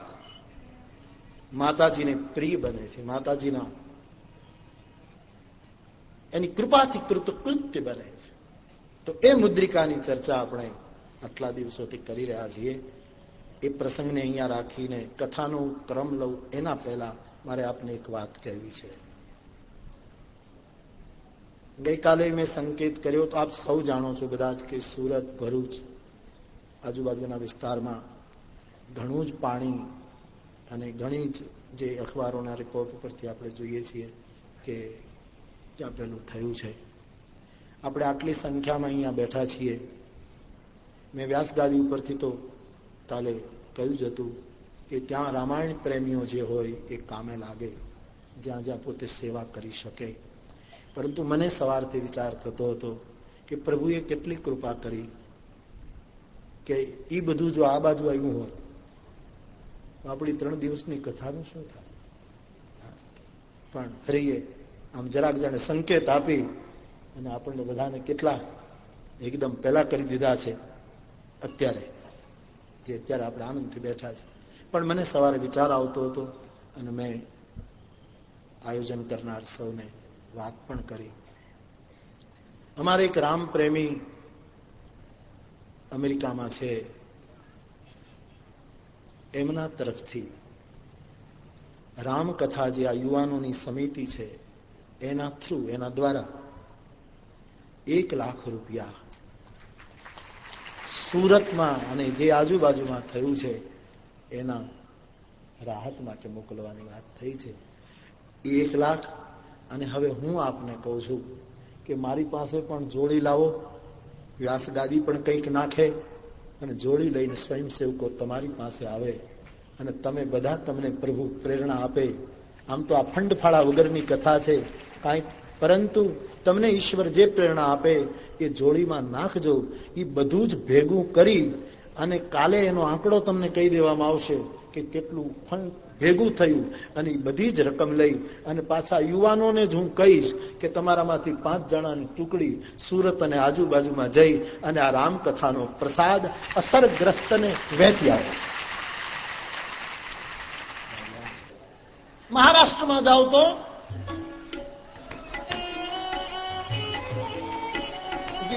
માતાજીને પ્રિય બને છે. માતાજીના એની કૃપાથી કૃતકૃત્ય બને છે. તો એ મુદ્રિકાની ચર્ચા આપણે આટલા દિવસોથી કરી રહ્યા છીએ. એ પ્રસંગને અહીંયા રાખીને કથાનો ક્રમ લઉં. એના પહેલા મારે આપને એક વાત કહેવી છે. ગઈકાલે મેં સંકેત કર્યો, તો આપ સૌ જાણો છો બધા જ કે સુરત, ભરૂચ આજુબાજુના વિસ્તારમાં ઘણું જ પાણી અને ઘણી જ જે અખબારોના રિપોર્ટ ઉપરથી આપણે જોઈએ છીએ કે ત્યાં પેલું થયું છે. આપણે આટલી સંખ્યામાં અહીંયા બેઠા છીએ. મેં વ્યાસગાદી ઉપરથી તો કાલે કહ્યું જ હતું કે ત્યાં રામાયણ પ્રેમીઓ જે હોય એ કામે લાગે, જ્યાં જ્યાં પોતે સેવા કરી શકે. પરંતુ મને સવારથી વિચાર થતો હતો કે પ્રભુએ કેટલી કૃપા કરી કે એ બધું જો આ બાજુ આવ્યું હોત, તો આપણી ત્રણ દિવસની કથાનું શું થાય? પણ હરિએ આમ જરાક જાણે સંકેત આપી અને આપણને બધાને કેટલા એકદમ પહેલા કરી દીધા છે અત્યારે, જે અત્યારે આપણે આનંદથી બેઠા છે. પણ મને સવારે વિચાર આવતો હતો અને મેં આયોજન કરનાર સૌને વાત પણ કરી. અમારે એક રામ પ્રેમી અમેરિકામાં છે. એમના તરફથી રામકથા જે આ યુવાનોની સમિતિ છે એના થ્રુ, એના દ્વારા એક લાખ રૂપિયા સુરતમાં અને જે આજુબાજુમાં થયું છે, એના રાહત માટે મોકલવાની વાત થઈ છે. એક લાખ, અને હવે હું આપને કહું છું કે મારી પાસે પણ જોડી લાવો, વ્યાસ ગાદી પણ કંઈક નાખે અને જોડી લઈને સ્વયંસેવકો તમારી પાસે આવે અને તમે બધા તમને પ્રભુ પ્રેરણા આપે. આમ તો આ ફંડફાળા વગરની કથા છે. પરંતુ તમને ઈશ્વર જે પ્રેરણા આપે એ જોડીમાં નાખજો. એ બધું જ ભેગું કરી અને કાલે એનો આંકડો તમને કહી દેવામાં આવશે કે કેટલું ફંડ ભેગું થયું અને બધી જ રકમ લઈ અને પાછા યુવાનોને જ હું કહીશ કે તમારામાંથી પાંચ જણાની ટુકડી સુરત અને આજુબાજુમાં જઈ અને આ રામકથાનો પ્રસાદ અસરગ્રસ્તને વહેંચી આવે. મહારાષ્ટ્રમાં જાઓ તો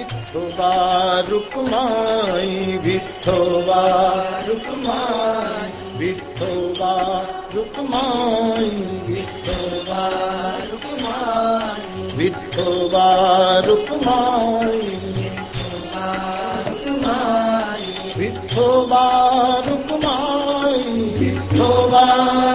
વિઠોવા રૂકમાઈ વિઠોવા રૂકમાઈ વિઠોવા રૂકમાઈ વિઠોવા રૂકમાઈ વિઠોવા રૂકમાઈ વિઠોવા રૂકમાઈ વિઠોવા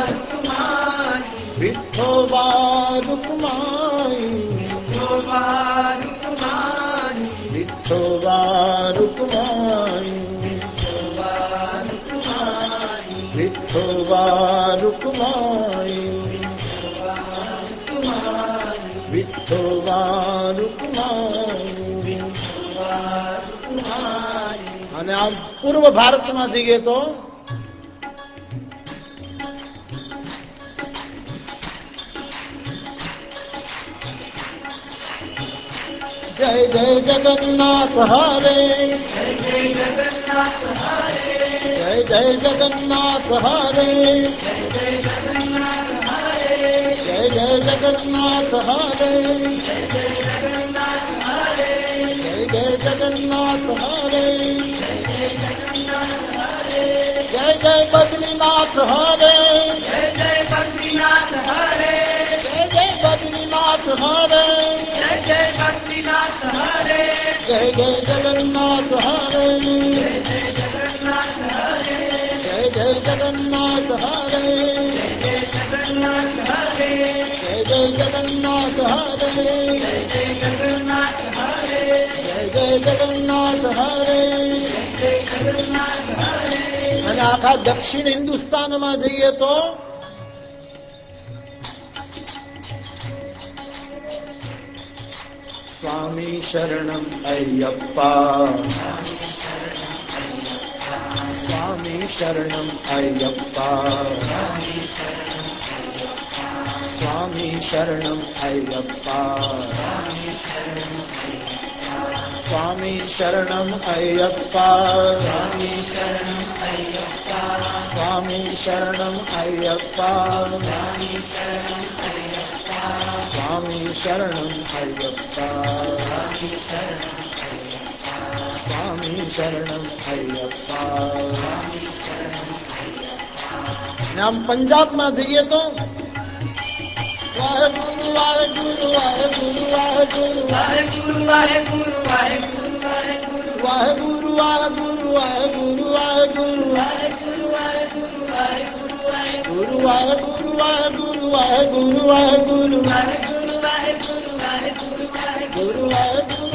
પૂર્વ ભારતમાં જઈએ તો? જય જય જગન્નાથ હરે. જય જય જગન્નાથ હરે. જય જય જગન્નાથ હરે. જય જય જગન્નાથ હરે. જય જય બદ્રીનાથ હરે જય જય બદ્રીનાથ હરે જય જય જગન્નાથ હરે જય જય જગન્નાથ હરે જય જય જગન્નાથ હરે જય જય જગન્નાથ હરે જય જય જગન્નાથ હરે જઈએ તો સ્વામી શરણમ અયપ્પા સ્વામી શરણમ અયપ્પા સ્વામી શરણમ અયપ્પા સ્વામી શરણમ અયપ્પા સ્વામી શરણમ અયપ્પા સ્વામી શરણમ અયપ્પા સ્વામી શરણમ અયપ્પા சுவாமி சரணம் ஐயப்பா சுவாமி சரணம் ஐயப்பா சுவாமி சரணம் ஐயப்பா சுவாமி சரணம் ஐயப்பா சுவாமி சரணம் ஐயப்பா சுவாமி சரணம் ஐயப்பா આમ પંજાબમાં જઈએ તો ਵਾਹਿਗੁਰੂ ਵਾਹਿਗੁਰੂ ਵਾਹਿਗੁਰੂ ਵਾਹਿਗੁਰੂ ਵਾਹਿਗੁਰੂ ਵਾਹਿਗੁਰੂ ਵਾਹਿਗੁਰੂ ਵਾਹਿਗੁਰੂ ਵਾਹਿਗੁਰੂ ਵਾਹਿਗੁਰੂ ਵਾਹਿਗੁਰੂ ਵਾਹਿਗੁਰੂ ਵਾਹਿਗੁਰੂ ਵਾਹਿਗੁਰੂ ਗੁਰੂ ਵਾਹਿਗੁਰੂ ਵਾਹਿਗੁਰੂ ਵਾਹਿਗੁਰੂ ਵਾਹਿਗੁਰੂ ਵਾਹਿਗੁਰੂ ਵਾਹਿਗੁਰੂ ਵਾਹਿਗੁਰੂ ਵਾਹਿਗੁਰੂ ਵਾਹਿਗੁਰੂ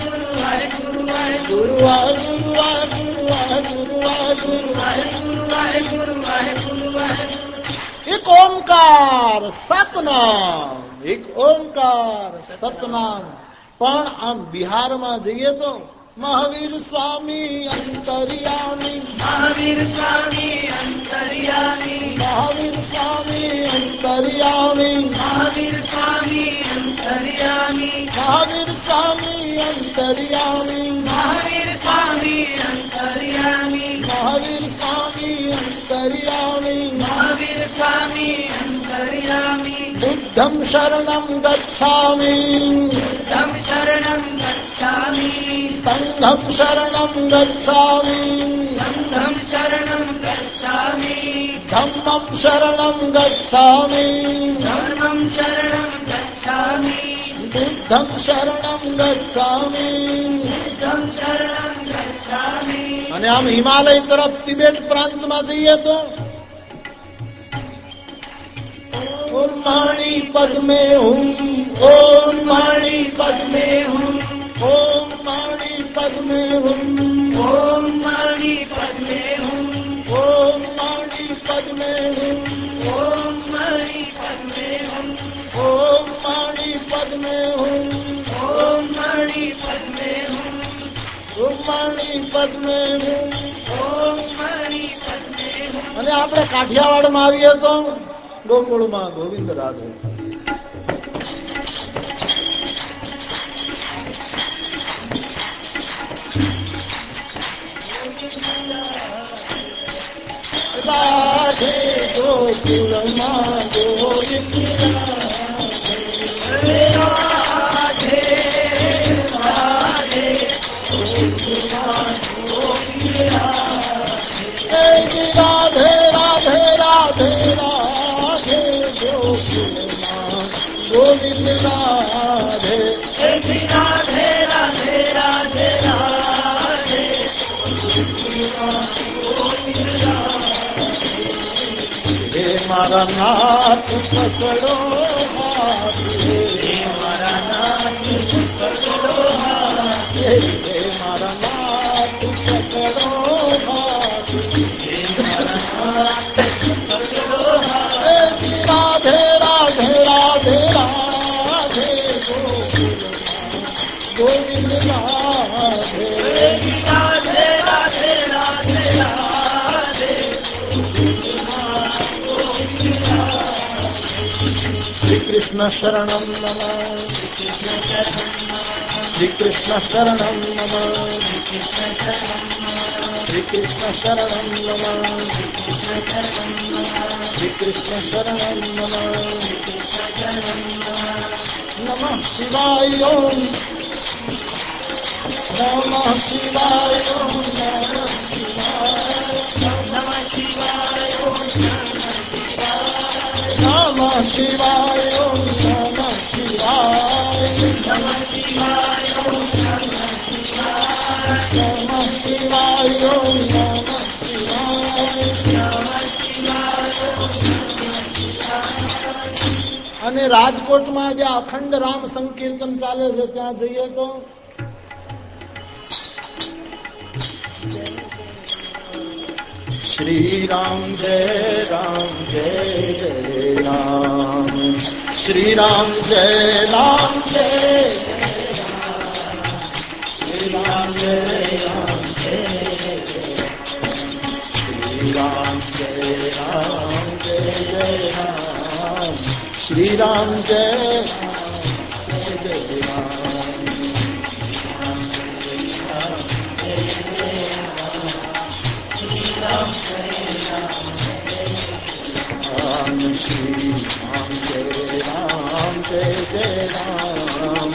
એક ઓમકાર સતનામ એક ઓમકાર સતનામ પણ આમ બિહારમાં જઈએ તો મહાવીર સ્વામી અંતરિયામી મહાવીર સ્વામી અંતરિયામી મહાવીર સ્વામી અંતરિયામી મહાવીર સ્વામી અંતરિયામી મહાવીર સ્વામી અંતરિયામી મહાવીર સ્વામી અંતરિયામી મહાવીર સ્વામી અંતરિયામી મહાવીર સ્વામી અંતરિયામી બુદ્ધમ શરણમ ગચ્છામી બુદ્ધમ શરણમ ગચ્છામિ सङ्घं शरणं गच्छामि। सङ्घं शरणं गच्छामि। धम्मं शरणं गच्छामि। धर्मं शरणं गच्छामि। बुद्धं શરણમ ગચ્છામી શરણમ ગચ્છામી અને આમ હિમાલય તરફ તિબેટ પ્રાંતમાં જઈએ તો ઓમ માણી પદ હું ઓમ માણી પદ હું. ઓમ માણી પદ્મે હું ઓમ મણિ પદ્મે હું ઓમ માણી પદ્મે હું ઓમ મણિ પદ્મે હું ઓમ માણી પદ્મે હું ઓમ મણિ પદ્મે હું ઓમ માણી પદ્મે હું ઓમ મણિ પદ્મે હું અને આપણે કાઠિયાવાડમાં આવીએ તો ગોકુળમાં ગોવિંદ રાધે લાગે તો કિલમાં ગોય કિલા गोविंद મારા નાથ પકડો મારા નાથ પકડો શ્રી કૃષ્ણ શરણમ નમ. શ્રી કૃષ્ણ શરણમ નમ. શ્રી કૃષ્ણ શરણમ નમ. શ્રી કૃષ્ણ શરણમ નમ. નમ શિવાય ઓમ. નમઃ શિવાય ઓમ. નમઃ શિવાય નમ શિવાય નમઃ અને રાજકોટમાં જે અખંડ રામ સંકીર્તન ચાલે છે, ત્યાં જઈએ તો? શ્રી રામ જય રામ જય જય રામ. શ્રી રામ જય રામ જય શ્રી રામ જય રામ જય શ્રી રામ જય રામ જય જય રામ. श्री राम जय जय राम श्री राम जय राम जय जय राम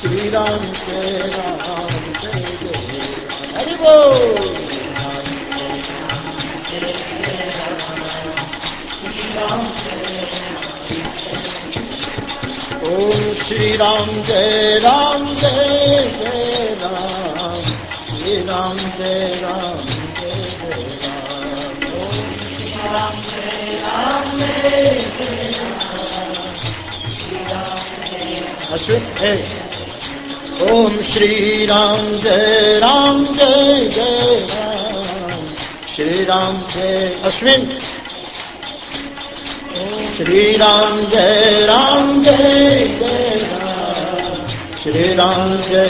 श्री राम जय राम जय जय हरि बोल ओम श्री राम जय राम जय जय राम श्री राम जय राम जय जय राम ओम श्री राम जय राम जय जय राम अशुभ है ओम श्री राम जय राम जय जय राम श्री राम जय अश्विन શ્રી રામ જય રામ જય જય રામ શ્રી રામ જય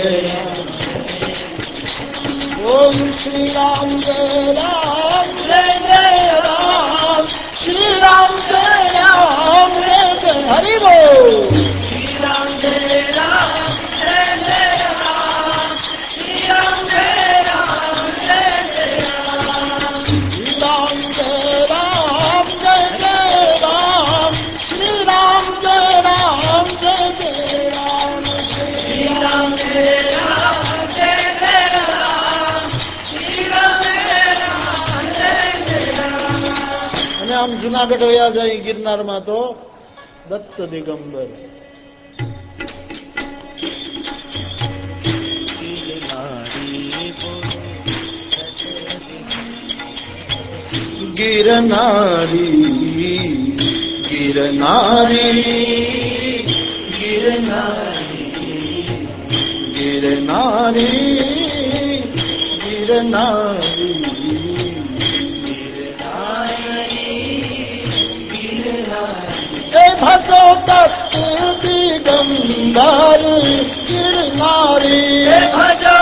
ઓમ શ્રી રામ જય રામ જય જય રામ શ્રી રામ જય રામ જય જય હરિ બોલ શ્રી રામ જય રામ જય જય રામ શ્રી રામ જય જુનાગઢ વયા જાય ગિરનારમાં તો દત્ત દિગંબર. ગિરનારી ગિરનારી ગિરનારી ગિરનારી ગિરનારી હસો તસ્તી દિગંબર ગિરનારી ભજો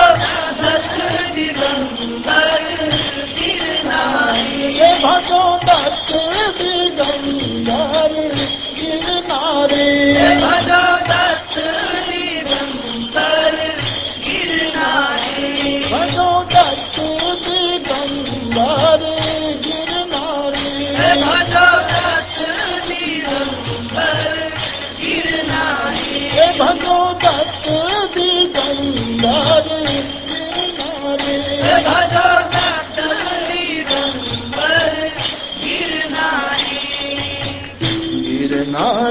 ભજો દત્ત દિગંબર ગિરનારી ભજો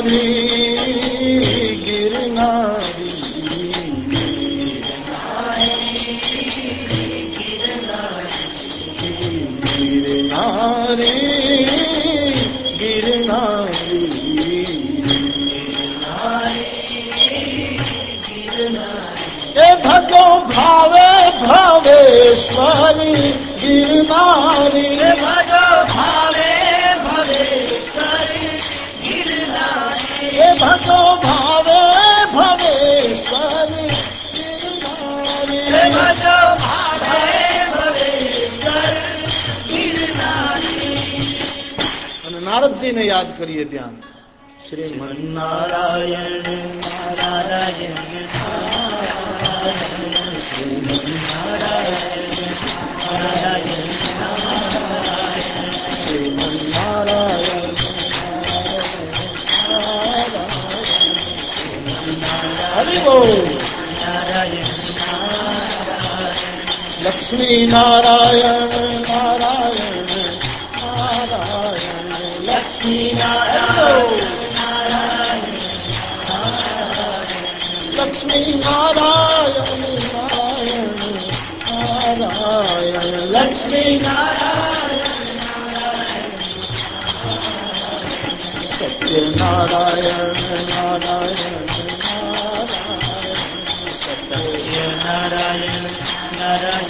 गिरनारी गिरनारी गिरनारी गिरनारी भगो भावे भावेश्वरी गिरनारी भगो भावे ભજો ભાવે ભવેશ્વર ભજો ભાવે ભવેશ્વર અને નારદજીને યાદ કરીએ ધ્યાન શ્રી નારાયણ નારાયણ નારાયણ નારાયણ નારાયણ. को लक्ष्मी नारायण नारायण नारायण लक्ष्मी नारायण लक्ष्मी नारायण नारायण नारायण लक्ष्मी नारायण सत्य नारायण नारायण هذا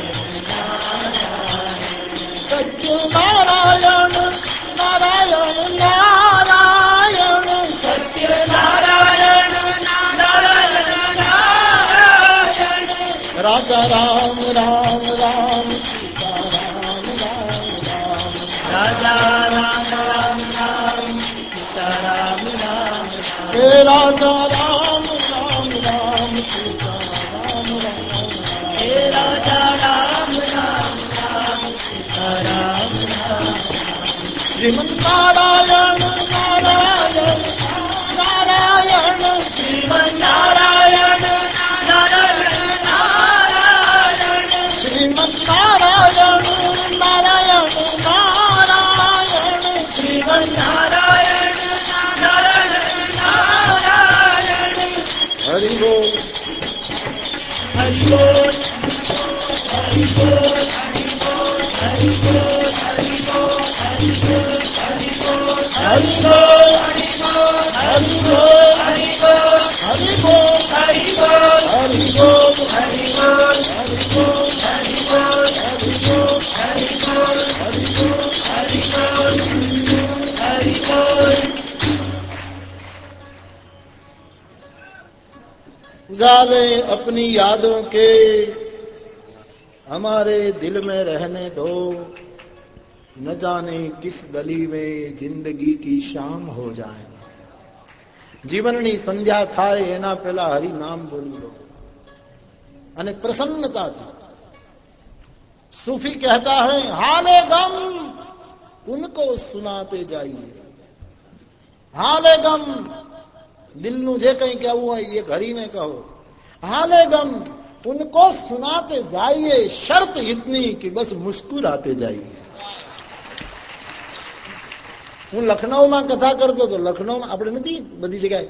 नारायण नारायण नारायण श्रीवन्ना अपनी यादों के हमारे दिल में रहने दो न जाने किस गली में जिंदगी की शाम हो जाए જીવનની સંધ્યા થાય એના પેલા હરિ નામ બોલી લો અને પ્રસન્નતાથી सूफी कहता है हाले गम उनको सुनाते जाइए હાલે ગમ દિલનું જે કંઈ કહેવું હોય એ ઘડીને કહો હાલે ગમ उनको सुनाते जाइए शर्त इतनी कि बस मुस्कुराते जाइए હું લખનૌમાં કથા કરતો હતો લખનૌમાં આપણે નથી બધી જગ્યાએ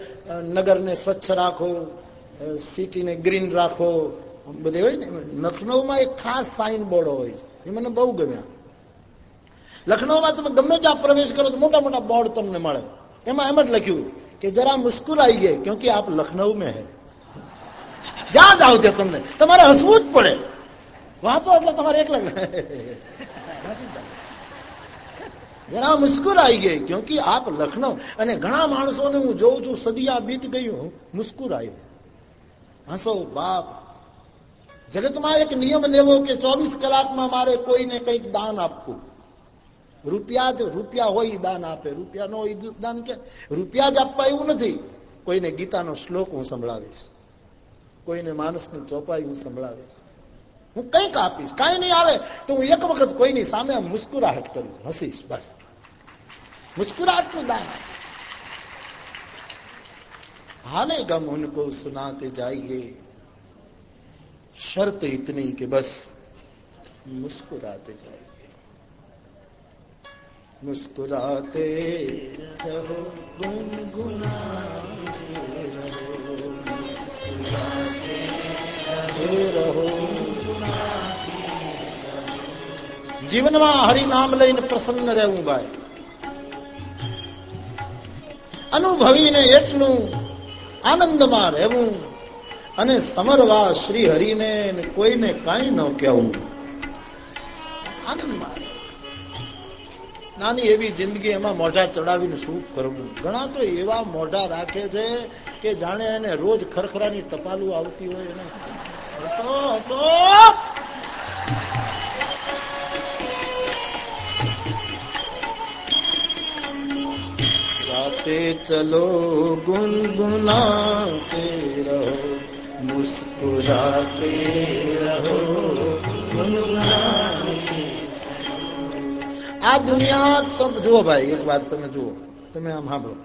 નગરને સ્વચ્છ રાખો સિટીને ગ્રીન રાખો બધે હોય ને લખનૌમાં એક ખાસ સાઇન બોર્ડ હોય છે એ મને બહુ ગમ્યા લખનૌમાં તમે ગમે ત્યાં પ્રવેશ કરો તો મોટા મોટા બોર્ડ તમને મળે એમાં એમ જ લખ્યું કે જરા મુસ્કુરાઈ ગયે ક્યોંકि આપ લખનૌ મેં હે જ્યાં જાઓ તે તમને. તમારે હસવું જ પડે. વાંચો એટલે તમારે એક લગ્ન. જરા મુસ્કુરાઈ ગઈ, ક્યોંકि આપ લખનઉ અને ઘણા માણસોને હું જોઉં છું, સદિયા બીત ગયું મુસ્કુરાયું હસો બાપ. જગતમાં એક નિયમ લેવો કે ચોવીસ કલાકમાં મારે કોઈને કંઈક દાન આપવું. રૂપિયા જ રૂપિયા હોય દાન આપે. રૂપિયા નો હોય દાન કે રૂપિયા જ આપવા એવું નથી. કોઈને ગીતાનો શ્લોક હું સંભળાવીશ. કોઈને માણસને ચોપાઈ હું સંભળાવીશ હું કંઈક આપીશ કાંઈ નહીં આવે તો હું એક વખત કોઈની સામે મુસ્કુરાહટ કરું હસીશ બસ મુસ્કુરાહટનું દાન हाने गम उनको सुना के जाइए शर्त इतनी कि बस मुस्कुराते जाइए मुस्कुराते रहो गुनगुनाते રહો જીવનમાં હરિનામ લઈને પ્રસન્ન રહેવું ભાઈ. અનુભવીને એટલું આનંદમાં રહેવું અને સમરવા શ્રી હરિને કોઈને કાંઈ ન કહેવું. આનંદમાં નાની એવી જિંદગી એમાં મોઢા ચડાવીને શું કરવું? ઘણા તો એવા મોઢા રાખે છે કે જાણે એને રોજ ખરખરાની ટપાલું આવતી હોય એને. હસો હસો રાતે ચલો ગુનગુનાતે રહો મુસ્કુરાતે રહો આ દુનિયા તો જુઓ ભાઈ એક વાત તમે જુઓ તમે આમ સાંભળો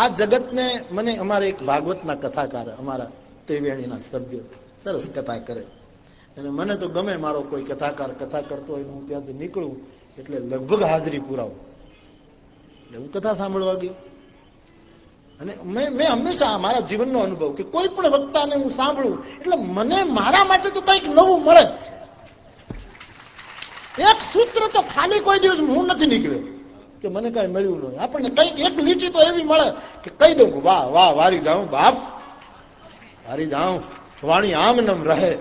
આ જગતને મને અમારા એક ભાગવતના કથાકાર, અમારા ત્રિવેણીના સભ્ય સરસ કથા કરે. અને મને તો ગમે મારો કોઈ કથાકાર, કથા કરતો હોય હું ત્યાંથી નીકળું એટલે લગભગ હાજરી પુરાવું. એટલે હું કથા સાંભળવા ગયો. અને મેં મેં હંમેશા મારા જીવનનો અનુભવ કે કોઈ પણ વક્તાને હું સાંભળું, એટલે મને મારા માટે તો કંઈક નવું મળે જ એક સૂત્ર તો ખાલી કોઈ દિવસ હું નથી નીકળ્યો. કે મને કઈ મળ્યું નહીં આપણને કંઈક એક લીટી તો એવી મળે કે કહી દઉં વાહ વાહ, વારી જાઉં, બાપ. વારી જાઉં. વાણી આમ નમ રહે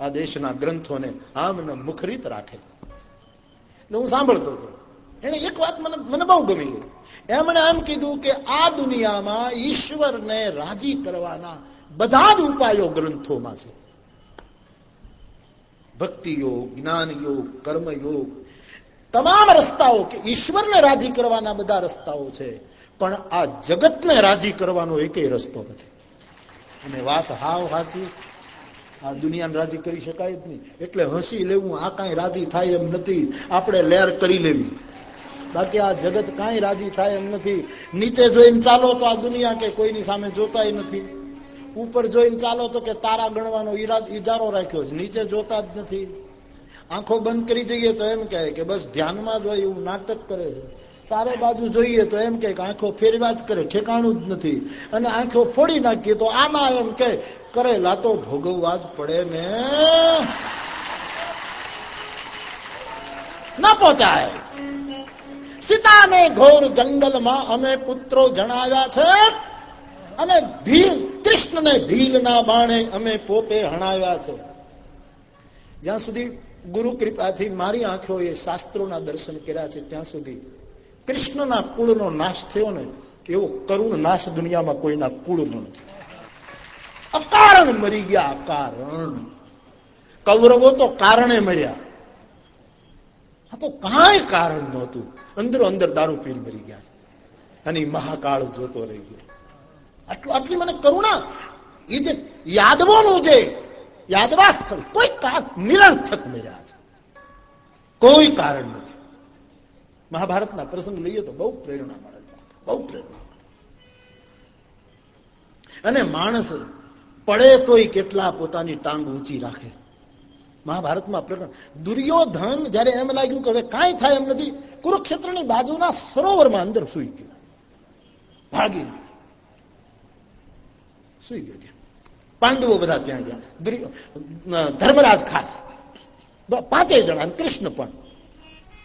આ દેશના ગ્રંથોને આમ નમ મુખરિત રાખે. એટલે હું સાંભળતો હતો. એને એક વાત મને મને બહુ ગમી ગઈ. એમણે આમ કીધું કે, આ દુનિયામાં ઈશ્વરને રાજી કરવાના બધા જ ઉપાયો ગ્રંથોમાં છે. ભક્તિ યોગ જ્ઞાન યોગ કર્મ યોગ તમામ રસ્તાઓ કે ઈશ્વરને રાજી કરવાના બધા રસ્તાઓ છે, પણ આ જગતને રાજી કરવાનો એકેય રસ્તો નથી. અને વાત હાવ હાચી આ દુનિયાને રાજી કરી શકાય જ નહીં. એટલે હસી લેવું, આ કાંઈ રાજી થાય એમ નથી. આપણે લેર કરી લેવી. બાકી આ જગત કાંઈ રાજી થાય એમ નથી. નીચે જોઈને ચાલો તો આ દુનિયા કે કોઈની સામે જોતાય નથી. ઉપર જોઈને ચાલો તો કે તારા ગણવાનો ઈજારો રાખ્યો છે. નીચે જોતા જ નથી. આંખો બંધ કરી જઈએ તો એમ કહે કે બસ ધ્યાનમાં જ હોય એવું નાટક કરે છે. ચારે બાજુ જોઈએ તો એમ કે આંખો ફેરવા જ કરે, ઠેકાણું જ નથી. અને આંખો ફોડી નાખીએ તો આમાં એમ કે કરેલા તો ભોગવવા જ પડે ને. ના પહોંચાય. સીતાને ઘોર જંગલમાં અમે પુત્રો જણાવ્યા છે. અને ભીલ, કૃષ્ણને ભીલના બાણે અમે પોતે હણાવ્યા છે. જ્યાં સુધી ગુરુ કૃપાથી મારી આંખોએ શાસ્ત્રોના દર્શન કર્યા છે ત્યાં સુધી. કૃષ્ણના કુળનો નાશ થયો ને, એવો કરુણ નાશ દુનિયામાં કોઈના કુળનો નથી. અકારણ મરી ગયા, અકારણ. કૌરવો તો કારણે મર્યા. આ તો કાંઈ કારણ નહોતું. અંદર અંદર દારૂ પીને મરી ગયા છે. અને મહાકાળ જોતો રહી ગયો. આટલું આટલી મને કરુણા. એ જે યાદવોનું જે યાદવા સ્થળ કોઈ નિરર્થક મળ્યા છે. કોઈ કારણ નથી. મહાભારતના પ્રસંગ લઈએ તો બહુ પ્રેરણા મળે બહુ પ્રેરણા અને માણસ પડે તોય કેટલા પોતાની ટાંગ ઊંચી રાખે. મહાભારતમાં પ્રકરણ દુર્યોધન જયારે એમ લાગ્યું કે હવે કાંઈ થાય એમ નથી, કુરુક્ષેત્રની બાજુના સરોવરમાં અંદર સુઈ ગયો. ભાગી સુઈ ગયો પાંડવો બધા ત્યાં ગયા. ધર્મરાજ ખાસ. પાંચેય જણા કૃષ્ણ પણ.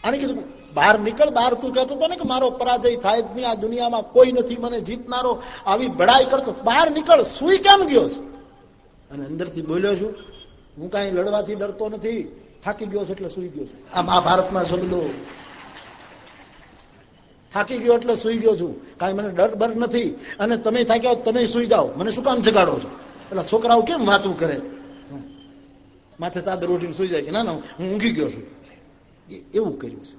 અને કીધું, બહાર નીકળ, બહાર તું કહેતો હતો ને કે મારો પરાજય થાય જ નહીં, આ દુનિયામાં કોઈ નથી, મને જીતનારો આવી બડાઈ કરતો. બહાર નીકળ, સુઈ કેમ ગયો છે? અને અંદરથી બોલ્યો છું, હું કાંઈ લડવાથી ડરતો નથી, થાકી ગયો છે એટલે સુઈ ગયો છું. આ મહાભારતના શબ્દો. થાકી ગયો એટલે સુઈ ગયો છું. કાંઈ મને ડર બર નથી. અને તમે થાક્યા તમે સુઈ જાઓ. મને શું કામ જગાડો છો? એટલે છોકરાઓ કેમ વાતું કરે? માથે ચાદર ઉઠીને સુઈ જાય કે ના ના, હું ઊંઘી ગયો છું. એવું કર્યું છે.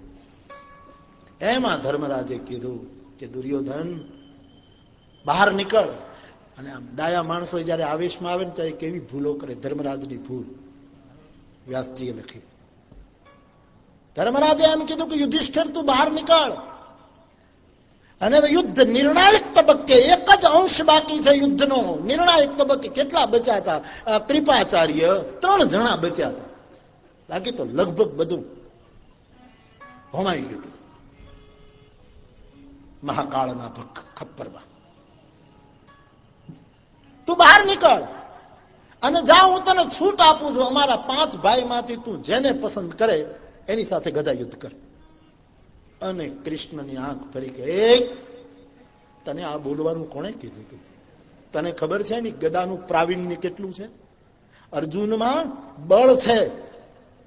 એમાં ધર્મરાજે કીધું કે દુર્યોધન, બહાર નીકળ. અને આમ ડાયા માણસો જયારે આવેશમાં આવે ને ત્યારે કેવી ભૂલો કરે. ધર્મરાજની ભૂલ. વ્યાસજીએ લખી. ધર્મરાજે એમ કીધું કે યુધિષ્ઠર, તું બહાર નીકળ. અને યુદ્ધ નિર્ણાયક તબક્કે એક જ અંશ બાકી છે યુદ્ધનો. નિર્ણાયક તબક્કે કેટલા બચ્યા હતા? કૃપાચાર્ય ત્રણ જણા બચ્યા હતા. બાકી તો લગભગ બધું હોમાઈ ગયું મહાકાળના ખપ્પરમાં. તું બહાર નીકળ અને જા, હું તને છૂટ આપું છું. અમારા પાંચ ભાઈ તું જેને પસંદ કરે, એની સાથે ગદા યુદ્ધ કર. અને કૃષ્ણની આંખ ફરી કે તને આ બોલવાનું કોણે કીધું તું? તને ખબર છે ને ગદાનું પ્રાવીણ્ય કેટલું છે? અર્જુનમાં બળ છે,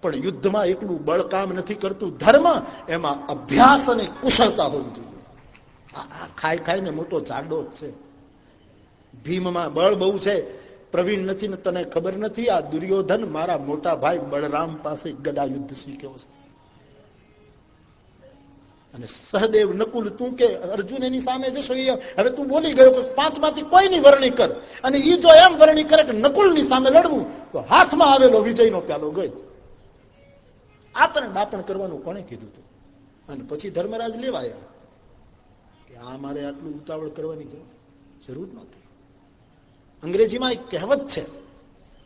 પણ યુદ્ધમાં એકલું બળ કામ નથી કરતું. ધર્મ એમાં અભ્યાસ અને કુશળતા હોવી જોઈએ. આ ખાઈ ખાઈને મોટો જાડો જ છે. ભીમમાં બળ બહુ છે, પ્રવીણ નથી ને તને ખબર નથી? આ દુર્યોધન મારા મોટા ભાઈ બળરામ પાસે ગદા યુદ્ધ શીખ્યો છે. અને સહદેવ નકુલ, તું કે અર્જુન એની સામે જશો હવે તું બોલી ગયો કે પાંચ કોઈની વરણી કર. અને એ જો એમ વરણી કરે કે નકુલની સામે લડવું, તો હાથમાં આવેલો વિજયનો પ્યાલો ગયો. આતણ દાપણ કરવાનું કોને કીધું તું? અને પછી ધર્મરાજ લેવાયા કે આ મારે આટલું ઉતાવળ કરવાની જરૂર નહોતી. અંગ્રેજીમાં એક કહેવત છે,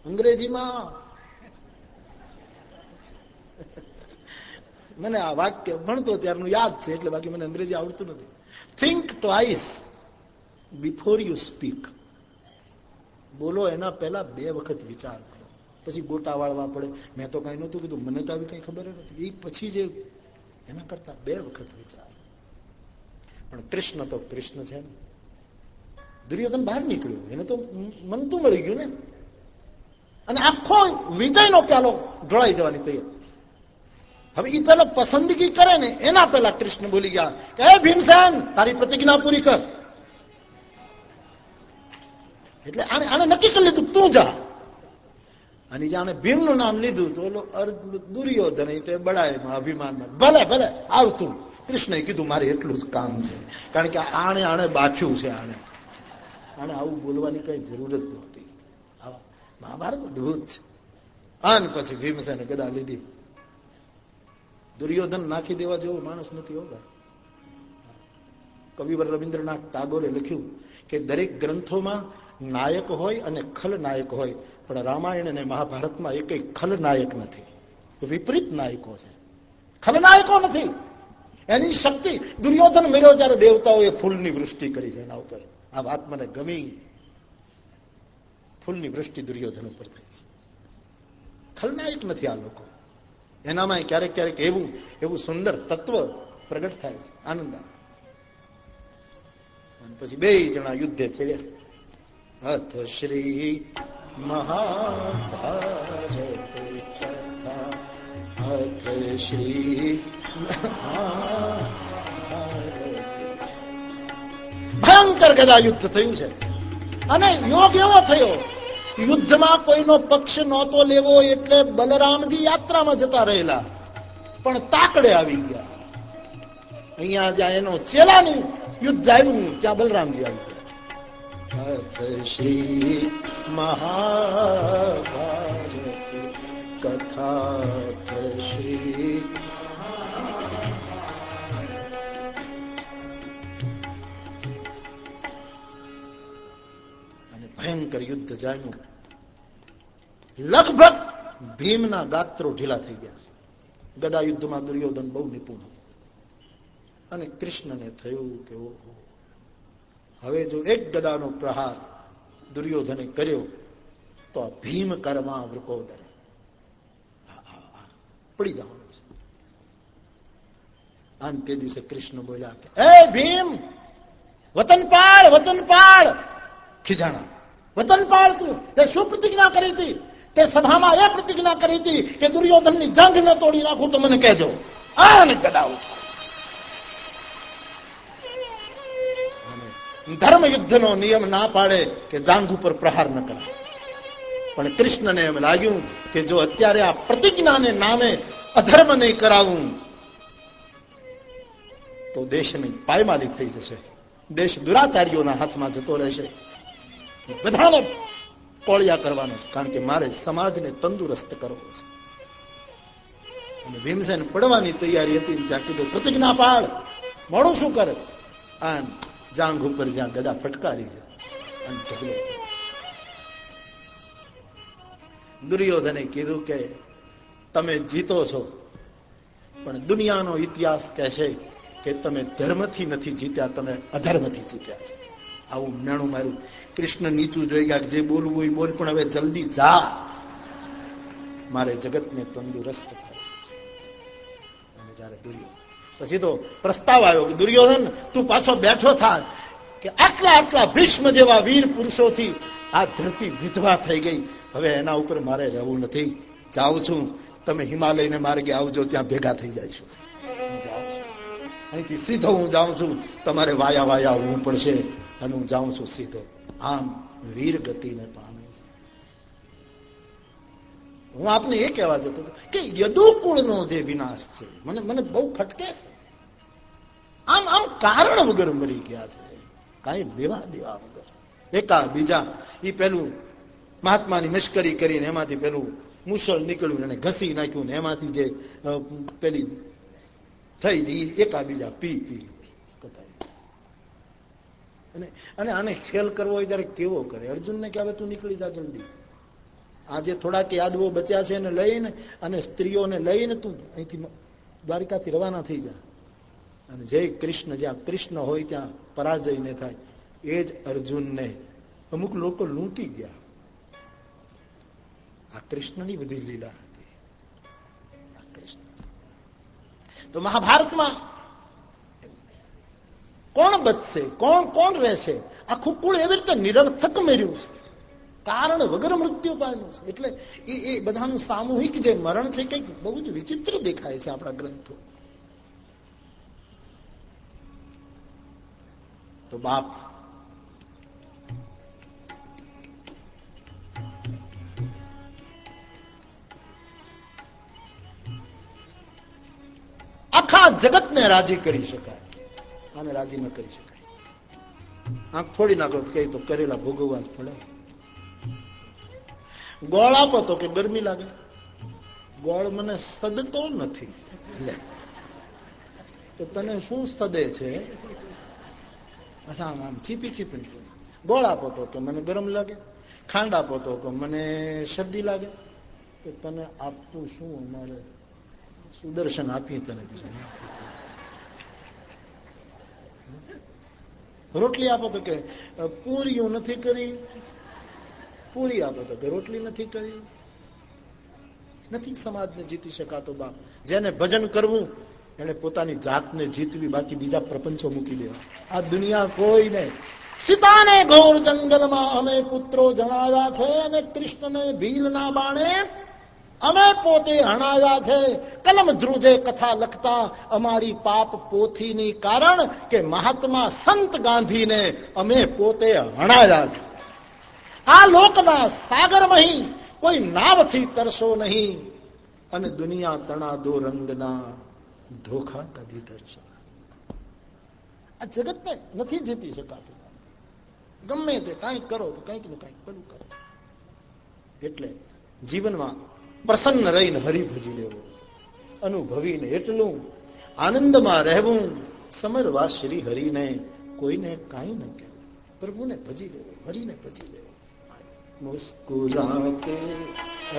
અંગ્રેજીમાં મને આ વાક્ય ભણતો ત્યારનું યાદ છે, એટલે બાકી મને અંગ્રેજી આવડતું નથી. Think twice before you speak બોલો એના પહેલા બે વખત વિચાર કરો. પછી ગોટા વાળવા પડે. મેં તો કઈ નતું કીધું. મને તો આવી કઈ ખબર નથી. એ પછી જે એના કરતા બે વખત વિચાર. પણ કૃષ્ણ તો કૃષ્ણ છે દુર્યોધન બહાર નીકળ્યો. એને તો મનતું મળી ગયું ને. અને આખો વિજયનો પ્યાલો ઢોળાઈ જવાની તૈયાર. હવે એ પેલા પસંદગી કરે ને, એના પેલા કૃષ્ણ બોલી ગયા કે ભીમસેન, તારી પ્રતિજ્ઞા પૂરી કર. એટલે આને આને નક્કી કરી લીધું તું જા. અને જાણે ભીમનું નામ લીધું તો ઓલો દુર્યોધન તે અભિમાનમાં, ભલે ભલે આવતું કૃષ્ણએ કીધું, મારે એટલું જ કામ છે. કારણ કે આણે આણે બાખ્યું છે આણે. આને આવું બોલવાની કઈ જરૂર જ નહોતી. મહાભારત અદભુત છે. અને પછી ભીમસેને ગદા લીધી? દુર્યોધન નાખી દેવા જેવો માણસ નથી હોતા કવિવર રવિન્દ્રનાથ ટાગોરે લખ્યું કે દરેક ગ્રંથોમાં નાયક હોય અને ખલનાયક હોય, પણ રામાયણ અને મહાભારતમાં એક ખલનાયક નથી. વિપરીત નાયકો છે. ખલનાયકો નથી. એની શક્તિ દુર્યોધન મેળ્યો જયારે દેવતાઓએ ફૂલની વૃષ્ટિ કરી છે એના ઉપર. આ વાત મને ગમી. ફૂલની વૃષ્ટિ દુર્યોધન ઉપર થઈ છે. ખલનાયક નથી આ લોકો. એનામાં ક્યારેક ક્યારેક એવું એવું સુંદર તત્વ પ્રગટ થાય છે, આનંદ પછી બે જણા યુદ્ધે ચડ્યા. અથ શ્રી મહાભારત અથ શ્રી ભયંકર ગદા યુદ્ધ થયું છે. અને યોગ એવો થયો યુદ્ધમાં કોઈનો પક્ષ નહોતો લેવો એટલે બલરામજી યાત્રામાં જતા રહેલા. પણ તાકડે આવી ગયા. અહીંયા જ્યાં એનો ચેલાનું યુદ્ધ આવ્યું ત્યાં બલરામજી આવી ગયા. શ્રી મહાભારત કથા શ્રી ભયંકર યુદ્ધ જામ્યું. લગભગ ભીમના ગાત્રો ઢીલા થઈ ગયા છે. ગદા યુદ્ધમાં દુર્યોધન બહુ નિપુણ હતો. અને કૃષ્ણને થયું કે ઓહો, હવે જો એક ગદાનો પ્રહાર દુર્યોધને કર્યો, તો ભીમ કર્મા વૃકોદરે. પડી જવાનું છે. અને તે દિવસે કૃષ્ણ બોલ્યા કે, હે ભીમ વતન પાળ વતન ખીજાણા વતન પાળ તું તે શું પ્રતિજ્ઞા કરી હતી. તે સભામાં એ પ્રતિજ્ઞા કરી હતી કે દુર્યોધનની જંગ ન તોડી નાખું તો મને કહેજો. આને ગદા ધર્મ યુદ્ધનો નિયમ ના પાડે કે જાંઘ ઉપર પ્રહાર ન કરે પણ કૃષ્ણને એમ લાગ્યું કે જો અત્યારે આ પ્રતિજ્ઞાને નામે અધર્મ નહીં કરાવું, તો દેશની પાયમાલી થઈ જશે. દેશ દુરાચારીઓના હાથમાં જતો રહેશે. બધાને કોળિયા કરવાનો છે. કારણ કે મારે સમાજને તંદુરસ્ત કરવો છે. અને ભીમસેન પડવાની તૈયારી હતી ત્યાં કીધું, પ્રતિજ્ઞા પાડ મોડું શું કરે? આ જાંઘ ઉપર જ્યાં ગદા ફટકારી છે અને ઝઘડો દુર્યોધને કીધું કે, તમે જીતો છો, પણ દુનિયાનો ઇતિહાસ કહે છે કે તમે ધર્મથી નથી જીત્યા, તમે અધર્મથી જીત્યા છે. આવું મેણું માર્યું. કૃષ્ણ નીચું જોઈ ગયા જે બોલવું એ બોલ, પણ હવે જલ્દી જા. મારે જગતને તંદુરસ્ત અને પછી તો પ્રસ્તાવ આવ્યો કે દુર્યોધન તું પાછો બેઠો થા કે આટલા આટલા ભીષ્મ જેવા વીર પુરુષોથી આ ધરતી વિધવા થઈ ગઈ. હવે એના ઉપર મારે રહેવું નથી. જાઉં છું. તમે હિમાલયને માર્ગે આવજો, ત્યાં ભેગા થઈ જઈશું. અહીંથી સીધો હું જાઉં છું. તમારે વાયા વાયા આવવું પડશે. અને હું જાઉં છું સીધો. આમ વીર ગતિને પામે છે. હું આપને એ કહેવા જતો હતો કે યદુકુળનો જે વિનાશ છે, મને મને બહુ ખટકે છે. આમ આમ કારણ વગર મરી ગયા છે. કાંઈ લેવા દેવા વગર. એકા, બીજા એ પેલું મહાત્માની મશ્કરી કરીને એમાંથી પેલું મુસળ નીકળ્યું અને ઘસી નાખ્યું ને એમાંથી જે પેલી થઈ એકા, બીજા પી પી. અને અને આને ખેલ કરવો હોય ત્યારે કેવો કરે? અર્જુનને કે, હવે તું નીકળી જા જલ્દી. આજે થોડાક યાદવો બચ્યા છે એને લઈને અને સ્ત્રીઓને લઈને તું અહીંથી દ્વારિકાથી રવાના થઈ જા. અને જય કૃષ્ણ, જ્યાં કૃષ્ણ હોય ત્યાં પરાજય ને થાય. એ જ અર્જુનને અમુક લોકો લૂંટી ગયા. આ કૃષ્ણની બધી લીલા હતી. કૃષ્ણ. તો મહાભારતમાં કોણ બચશે? કોણ કોણ રહેશે? આખું કુળ એવી રીતે નિરર્થક મેર્યું છે. કારણ વગર મૃત્યુ પામ્યું છે. એટલે એ એ બધાનું સામૂહિક જે મરણ છે, કંઈક બહુ જ વિચિત્ર દેખાય છે આપણા ગ્રંથો. તો બાપ, આખા જગતને રાજી કરી શકાય. આને રાજી ન કરી શકાય. આંખ ફોડી નાખો કઈ તો કરેલા ભોગવવા જ પડે. ગોળ આપો તો કે ગરમી લાગે. ગોળ મને સદતો નથી. તો તને શું સદે છે? આમ આમ, ચીપી ચીપી. ગોળ આપો તો કે મને ગરમ લાગે. ખાંડ આપો તો કે મને શરદી લાગે. તો તને આપવું શું અમારે સુદર્શન આપીએ તને. રોટલી આપો તો કે પૂરીઓ નથી કરી. પૂરી આપો તો કે, રોટલી નથી કરી. નથી સમાજને જીતી શકાતો બાપ. જેને ભજન કરવું એને પોતાની જાતને જીતવી, બાકી બીજા પ્રપંચો મૂકી દેવા. આ દુનિયા કોઈ નહીં. સીતાને ઘોર જંગલમાં અમે પુત્રો જણાવ્યા છે અને કૃષ્ણને ભીલના બાણે અમે પોતે હણાવ્યા છે. કલમ ધ્રુજે કથા લખતા અમારી પાપ પોથીની કારણ કે મહાત્મા સંત ગાંધીને અમે પોતે હણાવ્યા છે. આ લોકના સાગરમહી કોઈ નાવથી તરશો નહીં અને દુનિયા તણા દો રંગના ધોખા કદી તરશો આ જગતને નથી જીતી શકાતું. ગમે તે કાંઈક કરો તો કંઈક ને કંઈક પેલું કરો. એટલે જીવનમાં પ્રસન્ન રહીને હરિભજી લેવો. અનુભવીને એટલું આનંદમાં રહેવું. સમરવા શ્રી હરિને કોઈને કાંઈ ન કહેવું પ્રભુને ભજી લેવો, હરિને ભજી લેવો. મુસ્કુરાતે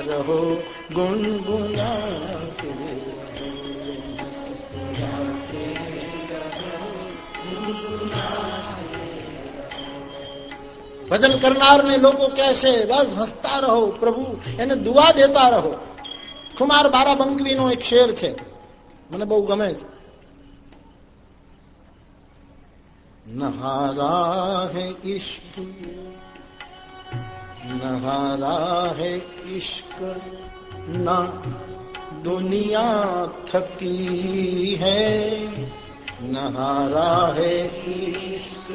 રહો ગુણગુનાતે ભજન કરનારને લોકો કહેશે બસ હસતા રહો પ્રભુ, એને દુઆ દેતા રહો. કુમાર બારા બંકવીનો એક શેર છે. મને બહુ ગમે છે. નહારા હે ઈશ્ક, નહારા હે ઈશ્ક, ના દુનિયા થકી હૈ. નહારા હે ઈશ્ક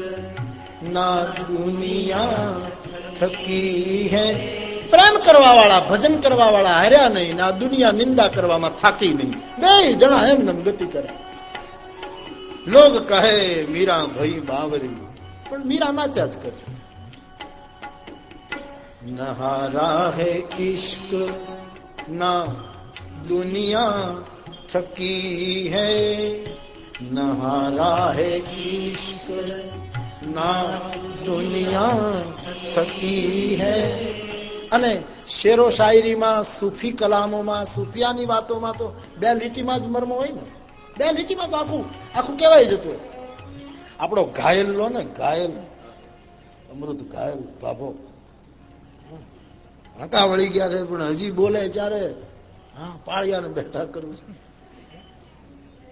ના દુનિયા થકી હે પ્રેમ કરવા વાળા ભજન કરવા વાળા હાર્યા નહીં ના દુનિયા નિંદા કરવામાં થાકી નહીં બે જણા એમ નમ ગતિ કરે લોગ કહે મીરા ભાઈ બાવરી પણ મીરા નાચ્યા જ કરે નહારા હે ઇશ્ક ના દુનિયા થકી હે નહારા હે ઇશ્ક ના દુનિયા થકી હે. અને શેરો શાયરીમાં, સૂફી કલામોમાં, સુફિયાની વાતોમાં તો બે લીટીમાં જ મર્મ હોય ને. બે લીટીમાં તો આખું આખું કહેવાય જતું આપણો ઘાયલ લો ને, ઘાયલ. અમૃત ઘાયલ બાબો હાંકા વળી ગયા છે, પણ હજી બોલે ત્યારે હા, પાળિયાને બેઠા કરવું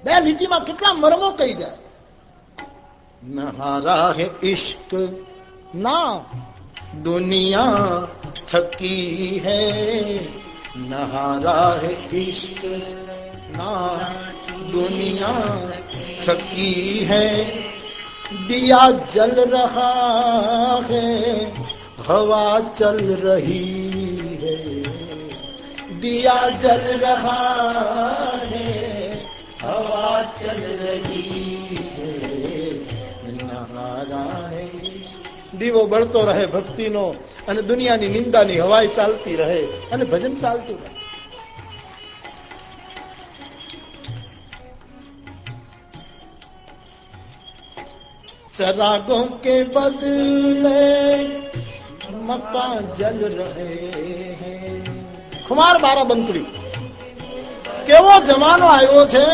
બે લીટીમાં કેટલા મર્મો કહી જાય. नहारा है इश्क, ना दुनिया थकी है। नहारा है इश्क, ना दुनिया थकी है। दिया जल रहा है, हवा चल रही है। दिया जल रहा है, हवा चल रही દીવો બળતો રહે ભક્તિનો અને દુનિયાની નિંદાની હવાઈ ચાલતી રહે અને ભજન ચાલતું રહે. ચરાગો કે બદલે મકાન જલ રહે ખુમાર બારા બંકડી કેવો જમાનો આવ્યો છે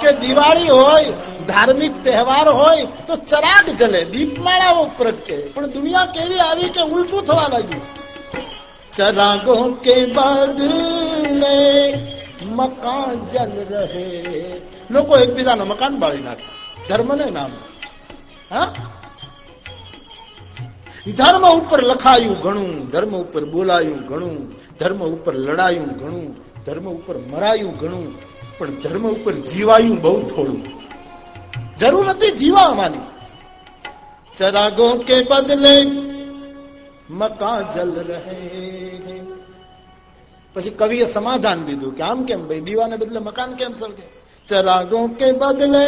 કે દિવાળી હોય ધાર્મિક તહેવાર હોય તો ચરાગ જલે દીપમાળાઓ પ્રગટે પણ દુનિયા કેવી આવી કે ઉલટું થવા લાગ્યું? ચરાગો કે બદલે મકાન જલ રહે. લોકો એકબીજાનું મકાન બાળી નાખે. ધર્મ ને નામ ધર્મ ઉપર લખાયું ઘણું, ધર્મ ઉપર બોલાયું ઘણું, ધર્મ ઉપર લડાયું ઘણું, ધર્મ ઉપર મરાયું ઘણું, પણ ધર્મ ઉપર જીવાયું બહુ થોડું. જરૂર નથી જીવાવાની ચરાગો કે બદલે મકા જલ રહે પછી કવિએ સમાધાન લીધું કે આમ કેમ ભાઈ દીવાને બદલે મકાન કેમ સળગે ચરાગો કે બદલે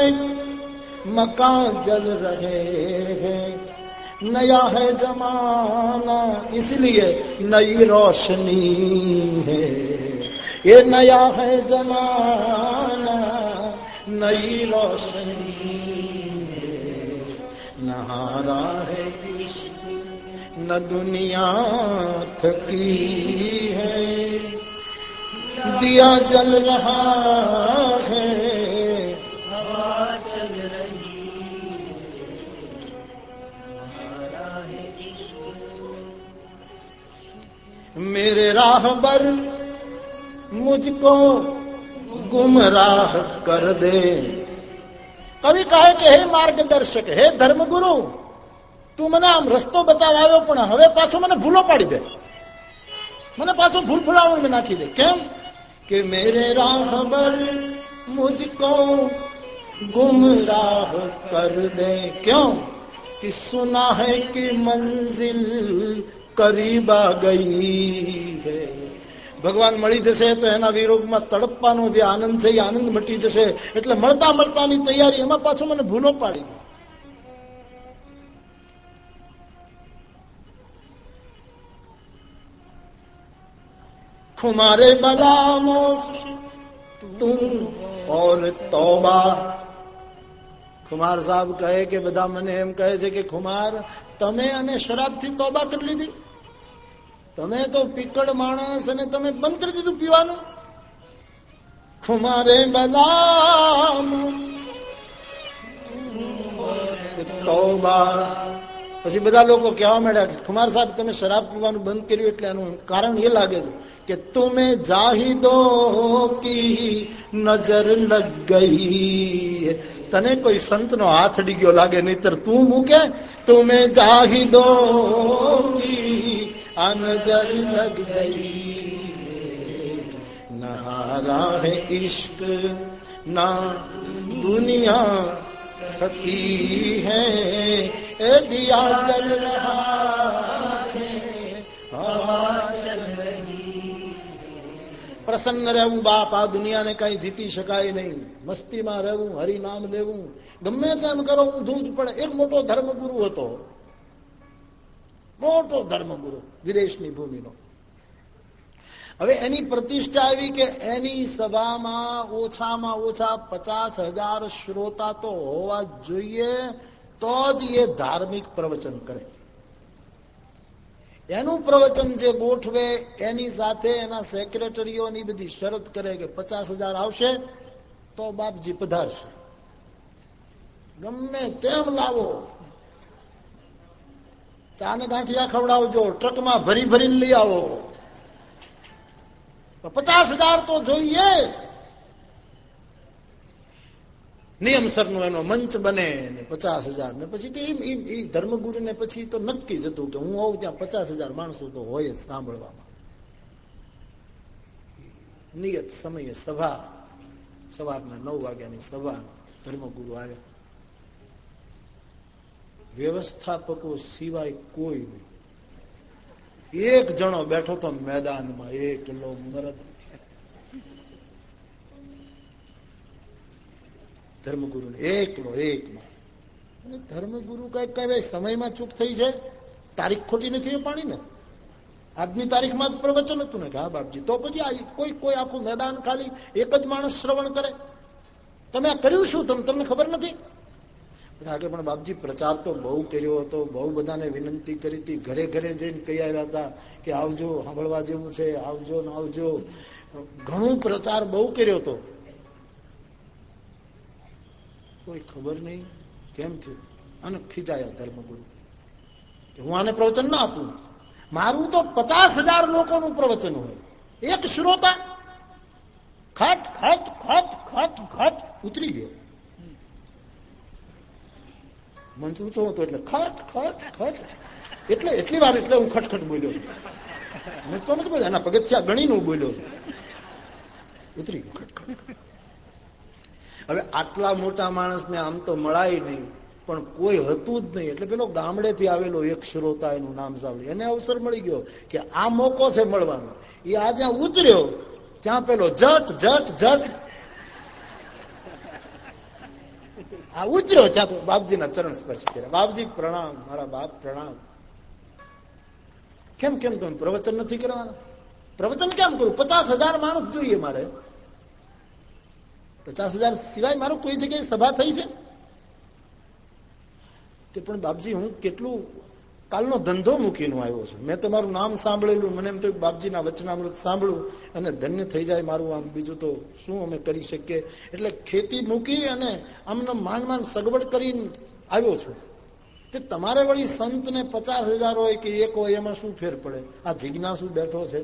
મકાન જલ રહે नया है जमाना इसलिए नई रोशनी है ये नया है जमाना नई रोशनी नहारा है न दुनिया थकी है। दिया जल रहा है, हवा चल रही मेरे राह बर मुझको ગુમરાહ કર દે કવિ કહે કે હે માર્ગદર્શક હે ધર્મગુરુ તું મને આમ રસ્તો બતાવ્યો પણ હવે પાછો મને ભૂલો પાડી દે મને પાછો ભૂલ ભૂલાવણ નાખી દે કેમ कि मेरे राहबर मुझको गुमराह कर दे क्यों कि सुना है कि मंजिल કરીબા ગઈ હે ભગવાન મળી જશે તો એના વિરોધમાં તડપવાનો જે આનંદ છે એ આનંદ મટી જશે. એટલે મળતા મળતાની તૈયારી એમાં પાછું મને ભૂલો પાડી ખુમારે બદામો તું ઓર તોબા. ખુમાર સાહેબ કહે કે, બધા મને એમ કહે છે કે, ખુમાર, તમે અને શરાબથી તોબા કરી લીધી? તમે તો પીકડ માણસ અને તમે બંધ દીધું પીવાનું? ખુમારે બદામ. પછી બધા લોકો કહેવા માંડ્યા કુમાર સાહેબ, તમે શરાબ પીવાનું બંધ કર્યું એટલે એનું કારણ એ લાગે છે કે તુમે જાહિદો કી નજર લગ ગઈ. તને કોઈ સંત નો હાથ ડીગ્યો લાગે, નહીતર તું મૂકે? તુમે જાહિદો કી નજર લગ ગઈ નહારા હે ઇશ્ક ના દુનિયા થતી હૈ એ દિયા જલ રહા પ્રસન્ન રહેવું બાપ આ દુનિયાને કઈ જીતી શકાય નહીં મસ્તીમાં રહેવું હરિનામ લેવું ગમે તેમ કરો ઊંધું જ પડે એક મોટો ધર્મગુરુ હતો મોટો ધર્મગુરુ વિદેશની ભૂમિનો. હવે એની પ્રતિષ્ઠા આવી કે એની સભામાં ઓછામાં ઓછા પચાસ હજાર શ્રોતા તો હોવા જોઈએ, તો જ એ ધાર્મિક પ્રવચન કરે. એનું પ્રવચન જે ગોઠવે, એની સાથે એના સેક્રેટરીઓની બધી શરત કરે કે પચાસ હજાર આવશે, તો બાપજી પધારશે. ગમે તેમ લાવો ચા ને ગાંઠિયા ખવડાવજો, ટ્રકમાં ભરી ભરીને લઈ આવો. પચાસ હજાર તો જોઈએ જ. નિયમસર નો એનો મંચ બને પચાસ હજાર ને પછી એ ધર્મગુરુ ને પછી તો નક્કી જ હતું કે હું આવું ત્યાં પચાસ હજાર માણસો તો હોય જ સાંભળવામાં. નિયત સમયે સભા. સવારના નવ વાગ્યાની સભા ધર્મગુરુ આવ્યા. વ્યવસ્થાપકો સિવાય કોઈ નહીં. એક જણો બેઠો તો મેદાનમાં એકલો મરદ. ધર્મગુરુ એકલો એકલો. ધર્મગુરુ કઈ કઈ સમયમાં ચૂક થઈ છે? તારીખ ખોટી નથી પાણી ને આજની તારીખમાં જ પ્રવચન હતું ને? કે, હા, બાપજી. તો પછી કોઈ કોઈ આખું મેદાન ખાલી એક જ માણસ શ્રવણ કરે. તમે આ કર્યું શું? તમે, તમને ખબર નથી? આગળ પણ બાપજી પ્રચાર તો બહુ કર્યો હતો, બહુ બધાને વિનંતી કરી હતી. ઘરે ઘરે જઈને કહી આવ્યા હતા કે આવજો, સાંભળવા જેવું છે, આવજો ને આવજો. ઘણું પ્રચાર બહુ કર્યો હતો. કોઈ ખબર નહીં કેમ થયું. અને ખીચાયા ધર્મગુરુ. કે હું આને પ્રવચન ના આપું. મારું તો પચાસ હજાર લોકોનું પ્રવચન હોય. એક શ્રોતા ખટ ખટ ખટ ખટ ખટ ઉતરી ગયો. મંચ ઊંચો હતો એટલે ખટ ખટ ખટ. એટલે, એટલી વાર એટલે હું ખટખટ બોલ્યો છું. હું તો નથી બોલ્યો એના પગથિયા ગણીને હું બોલ્યો છું. ઉતરી ગયો ખટખટ હવે આટલા મોટા માણસને આમ તો મળાય નહીં, પણ કોઈ હતું જ નહીં. એટલે પેલો ગામડેથી આવેલો એક શ્રોતા એનું નામ સાંભળ્યું. એને અવસર મળી ગયો કે આ મોકો છે મળવાનો. એ આ જ્યાં ઉતર્યો, ત્યાં પેલો જટ જટ જટ આ ઉતર્યો ત્યાં તો બાપજીના ચરણ સ્પર્શ કર્યા. બાપજી, પ્રણામ. મારા બાપ, પ્રણામ. કેમ કેમ તમે પ્રવચન નથી કરવાના? પ્રવચન કેમ કરું? પચાસ હજાર માણસ જોઈએ મારે. પચાસ હજાર સિવાય મારું કોઈ જગ્યાએ સભા થઈ છે? તે પણ બાપજી, હું કેટલું કાલનો ધંધો મૂકીને આવ્યો છું. મેં તમારું નામ સાંભળેલું, મને એમ થયું બાપજીના વચનામૃત સાંભળ્યું અને ધન્ય થઈ જાય મારું આમ. બીજું તો શું અમે કરી શકીએ? એટલે ખેતી મૂકી અને આમને માંડ માંડ સગવડ કરીને આવ્યો છું. તે તમારે વળી સંતને પચાસ હજાર હોય કે એક હોય, એમાં શું ફેર પડે? આ જિજ્ઞાસુ બેઠો છે.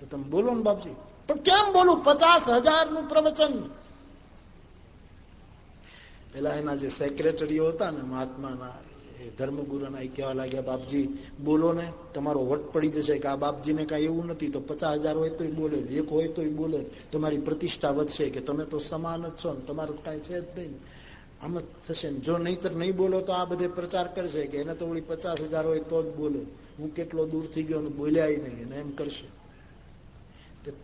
તો તમે બોલો ને બાપજી. પણ કેમ બોલું? પચાસ હજારનું પ્રવચન પેલા એના જે સેક્રેટરીઓ હતા ને મહાત્માના, એ ધર્મગુરુના એ કહેવા લાગ્યા, બાપજી, બોલો ને, તમારો વટ પડી જશે. કે આ બાપજીને કાંઈ એવું નથી, તો પચાસ હજાર હોય તોય બોલે, એક હોય તોય બોલે. તમારી પ્રતિષ્ઠા વધશે કે તમે તો સમાન જ છો ને, તમારે કાંઈ છે જ નહીં. આમ જ થશે ને. જો નહીતર નહીં બોલો તો આ બધે પ્રચાર કરશે કે એને તો વળી પચાસ હજાર હોય તો જ બોલે. હું કેટલો દૂર થઈ ગયો બોલ્યા નહીં, એને એમ કરશે.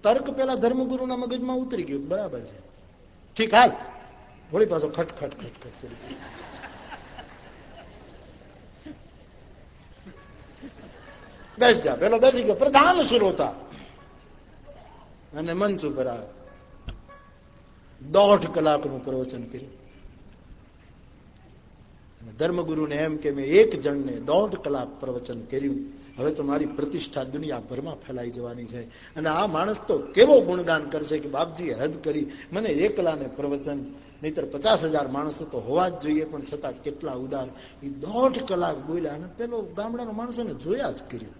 તર્ક પેલા ધર્મગુરુના મગજમાં ઉતરી ગયું. બરાબર છે. ઠીક, હાલ. વળી પાછો ખટ ખટ ખટ બેસ જા, પેલો બેસી ગયો. પ્રધાન શ્રોતા અને મંચ ઉપર આવે દોઢ કલાકનું પ્રવચન કર્યું. ધર્મગુરુને એમ કે મેં એક જણને દોઢ કલાક પ્રવચન કર્યું. હવે તો મારી પ્રતિષ્ઠા દુનિયાભરમાં ફેલાઈ જવાની છે. અને આ માણસ તો કેવો ગુણગાન કરશે કે બાપજીએ હદ કરી, મને એકલાને પ્રવચન નહીતર પચાસ હજાર માણસો તો હોવા જ જોઈએ, પણ છતાં કેટલા ઉદાર. એ દોઢ કલાક બોલ્યા અને પેલો ગામડાનો માણસોને જોયા જ કર્યું.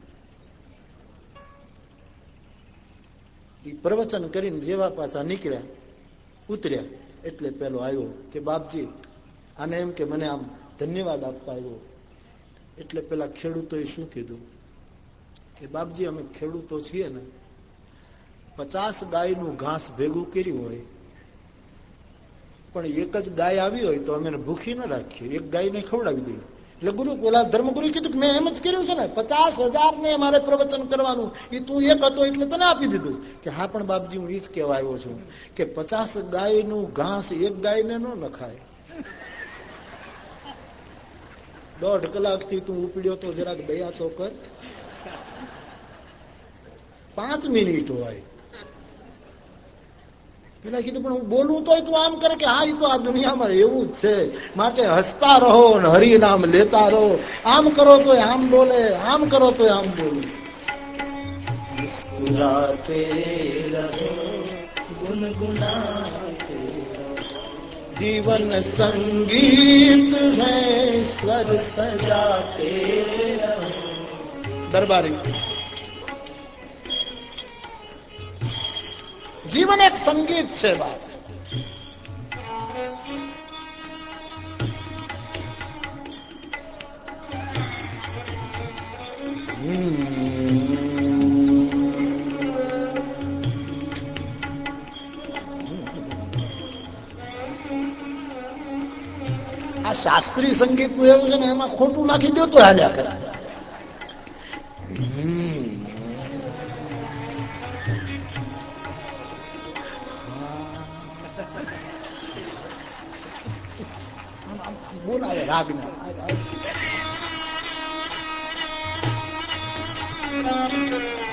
એ પ્રવચન કરીને જેવા પાછા નીકળ્યા, ઉતર્યા, એટલે પેલો આવ્યો કે, બાપજી, આને એમ કે મને આમ ધન્યવાદ આપવા આવ્યો. એટલે પેલા ખેડૂતોએ શું કીધું? કે, બાપજી, અમે ખેડૂતો છીએ ને, પચાસ ગાયનું ઘાસ ભેગું કર્યું હોય પણ એક જ ગાય આવી હોય તો અમે ભૂખી ન રાખીએ. એક ગાયને ખવડાવી દઈએ. એટલે ગુરુ ઓલા ધર્મગુરુ કીધું મેં એમ જ કર્યું છે ને, પચાસ હજાર ને મારે પ્રવચન કરવાનું. એ તું એક હતો એટલે તને આપી દીધું. કે હા, પણ બાપજી, હું એ જ કહેવા છું કે પચાસ ગાયનું ઘાસ એક ગાયને ન નખાય. દોઢ કલાકથી તું ઉપડ્યો તો જરાક દયા તો કર. પાંચ મિનિટ હોય. પેલા કીધું, પણ હું બોલું તો તું આમ કરે કે હા એ તો આ દુનિયામાં એવું જ છે. માટે હસતા રહો ને હરિનામ લેતા રહો. આમ કરો તો આમ બોલે, આમ કરો તો આમ બોલે. જીવન સંગીત હૈ, સ્વર સજાતે દરબારી. જીવન એક સંગીત છે બાપ. આ શાસ્ત્રીય સંગીતનું એવું છે ને, એમાં ખોટું નાખી દો તો હાલ્યા કરે. બોલાવે રાગના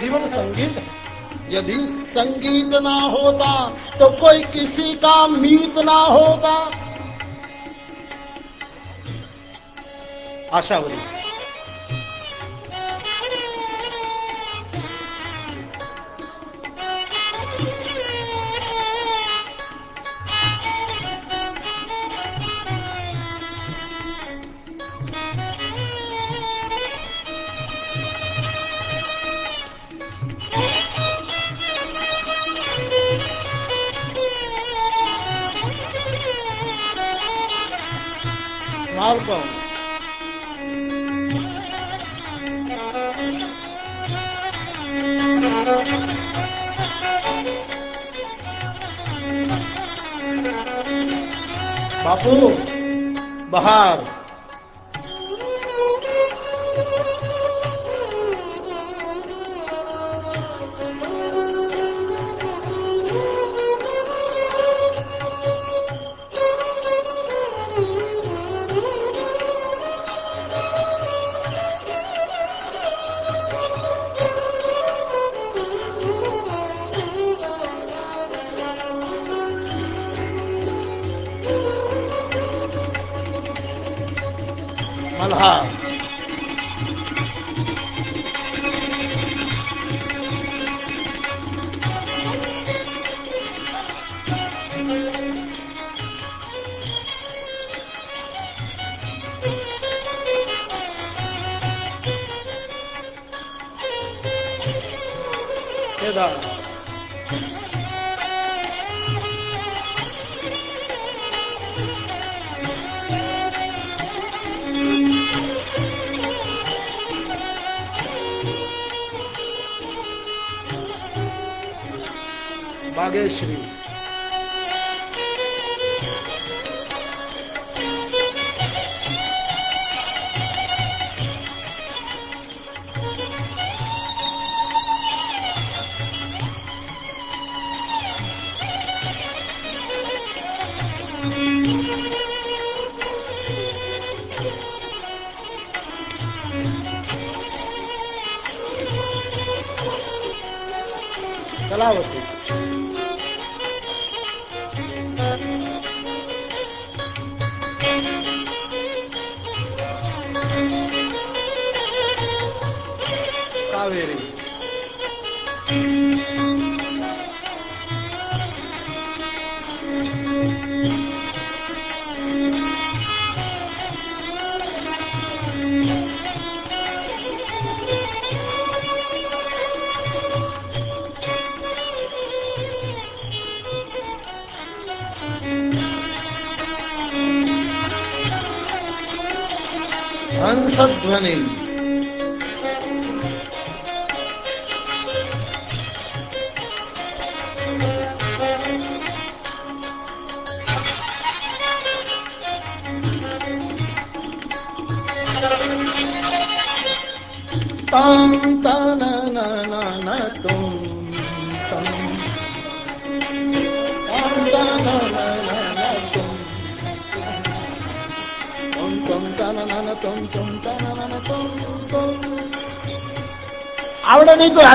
जीवन संगीत यदि संगीत ना होता तो कोई किसी का मीत ना होता આશાવરી માલપણ બધા. બાગેશ્રી.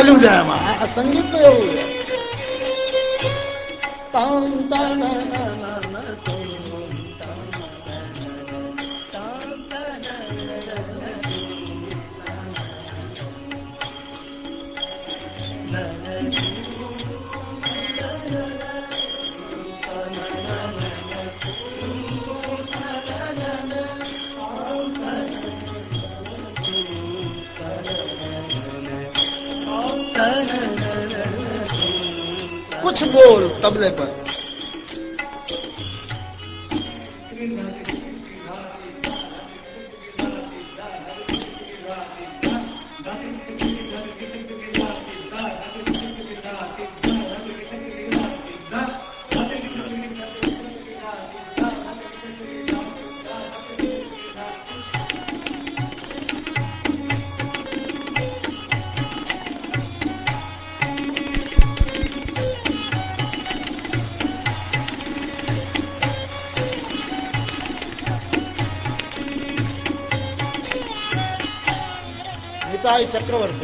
ચાલુ જાય એમાં આ સંગીત તો એવું છે. પૂછ બોલ તમને પણ. Extrovert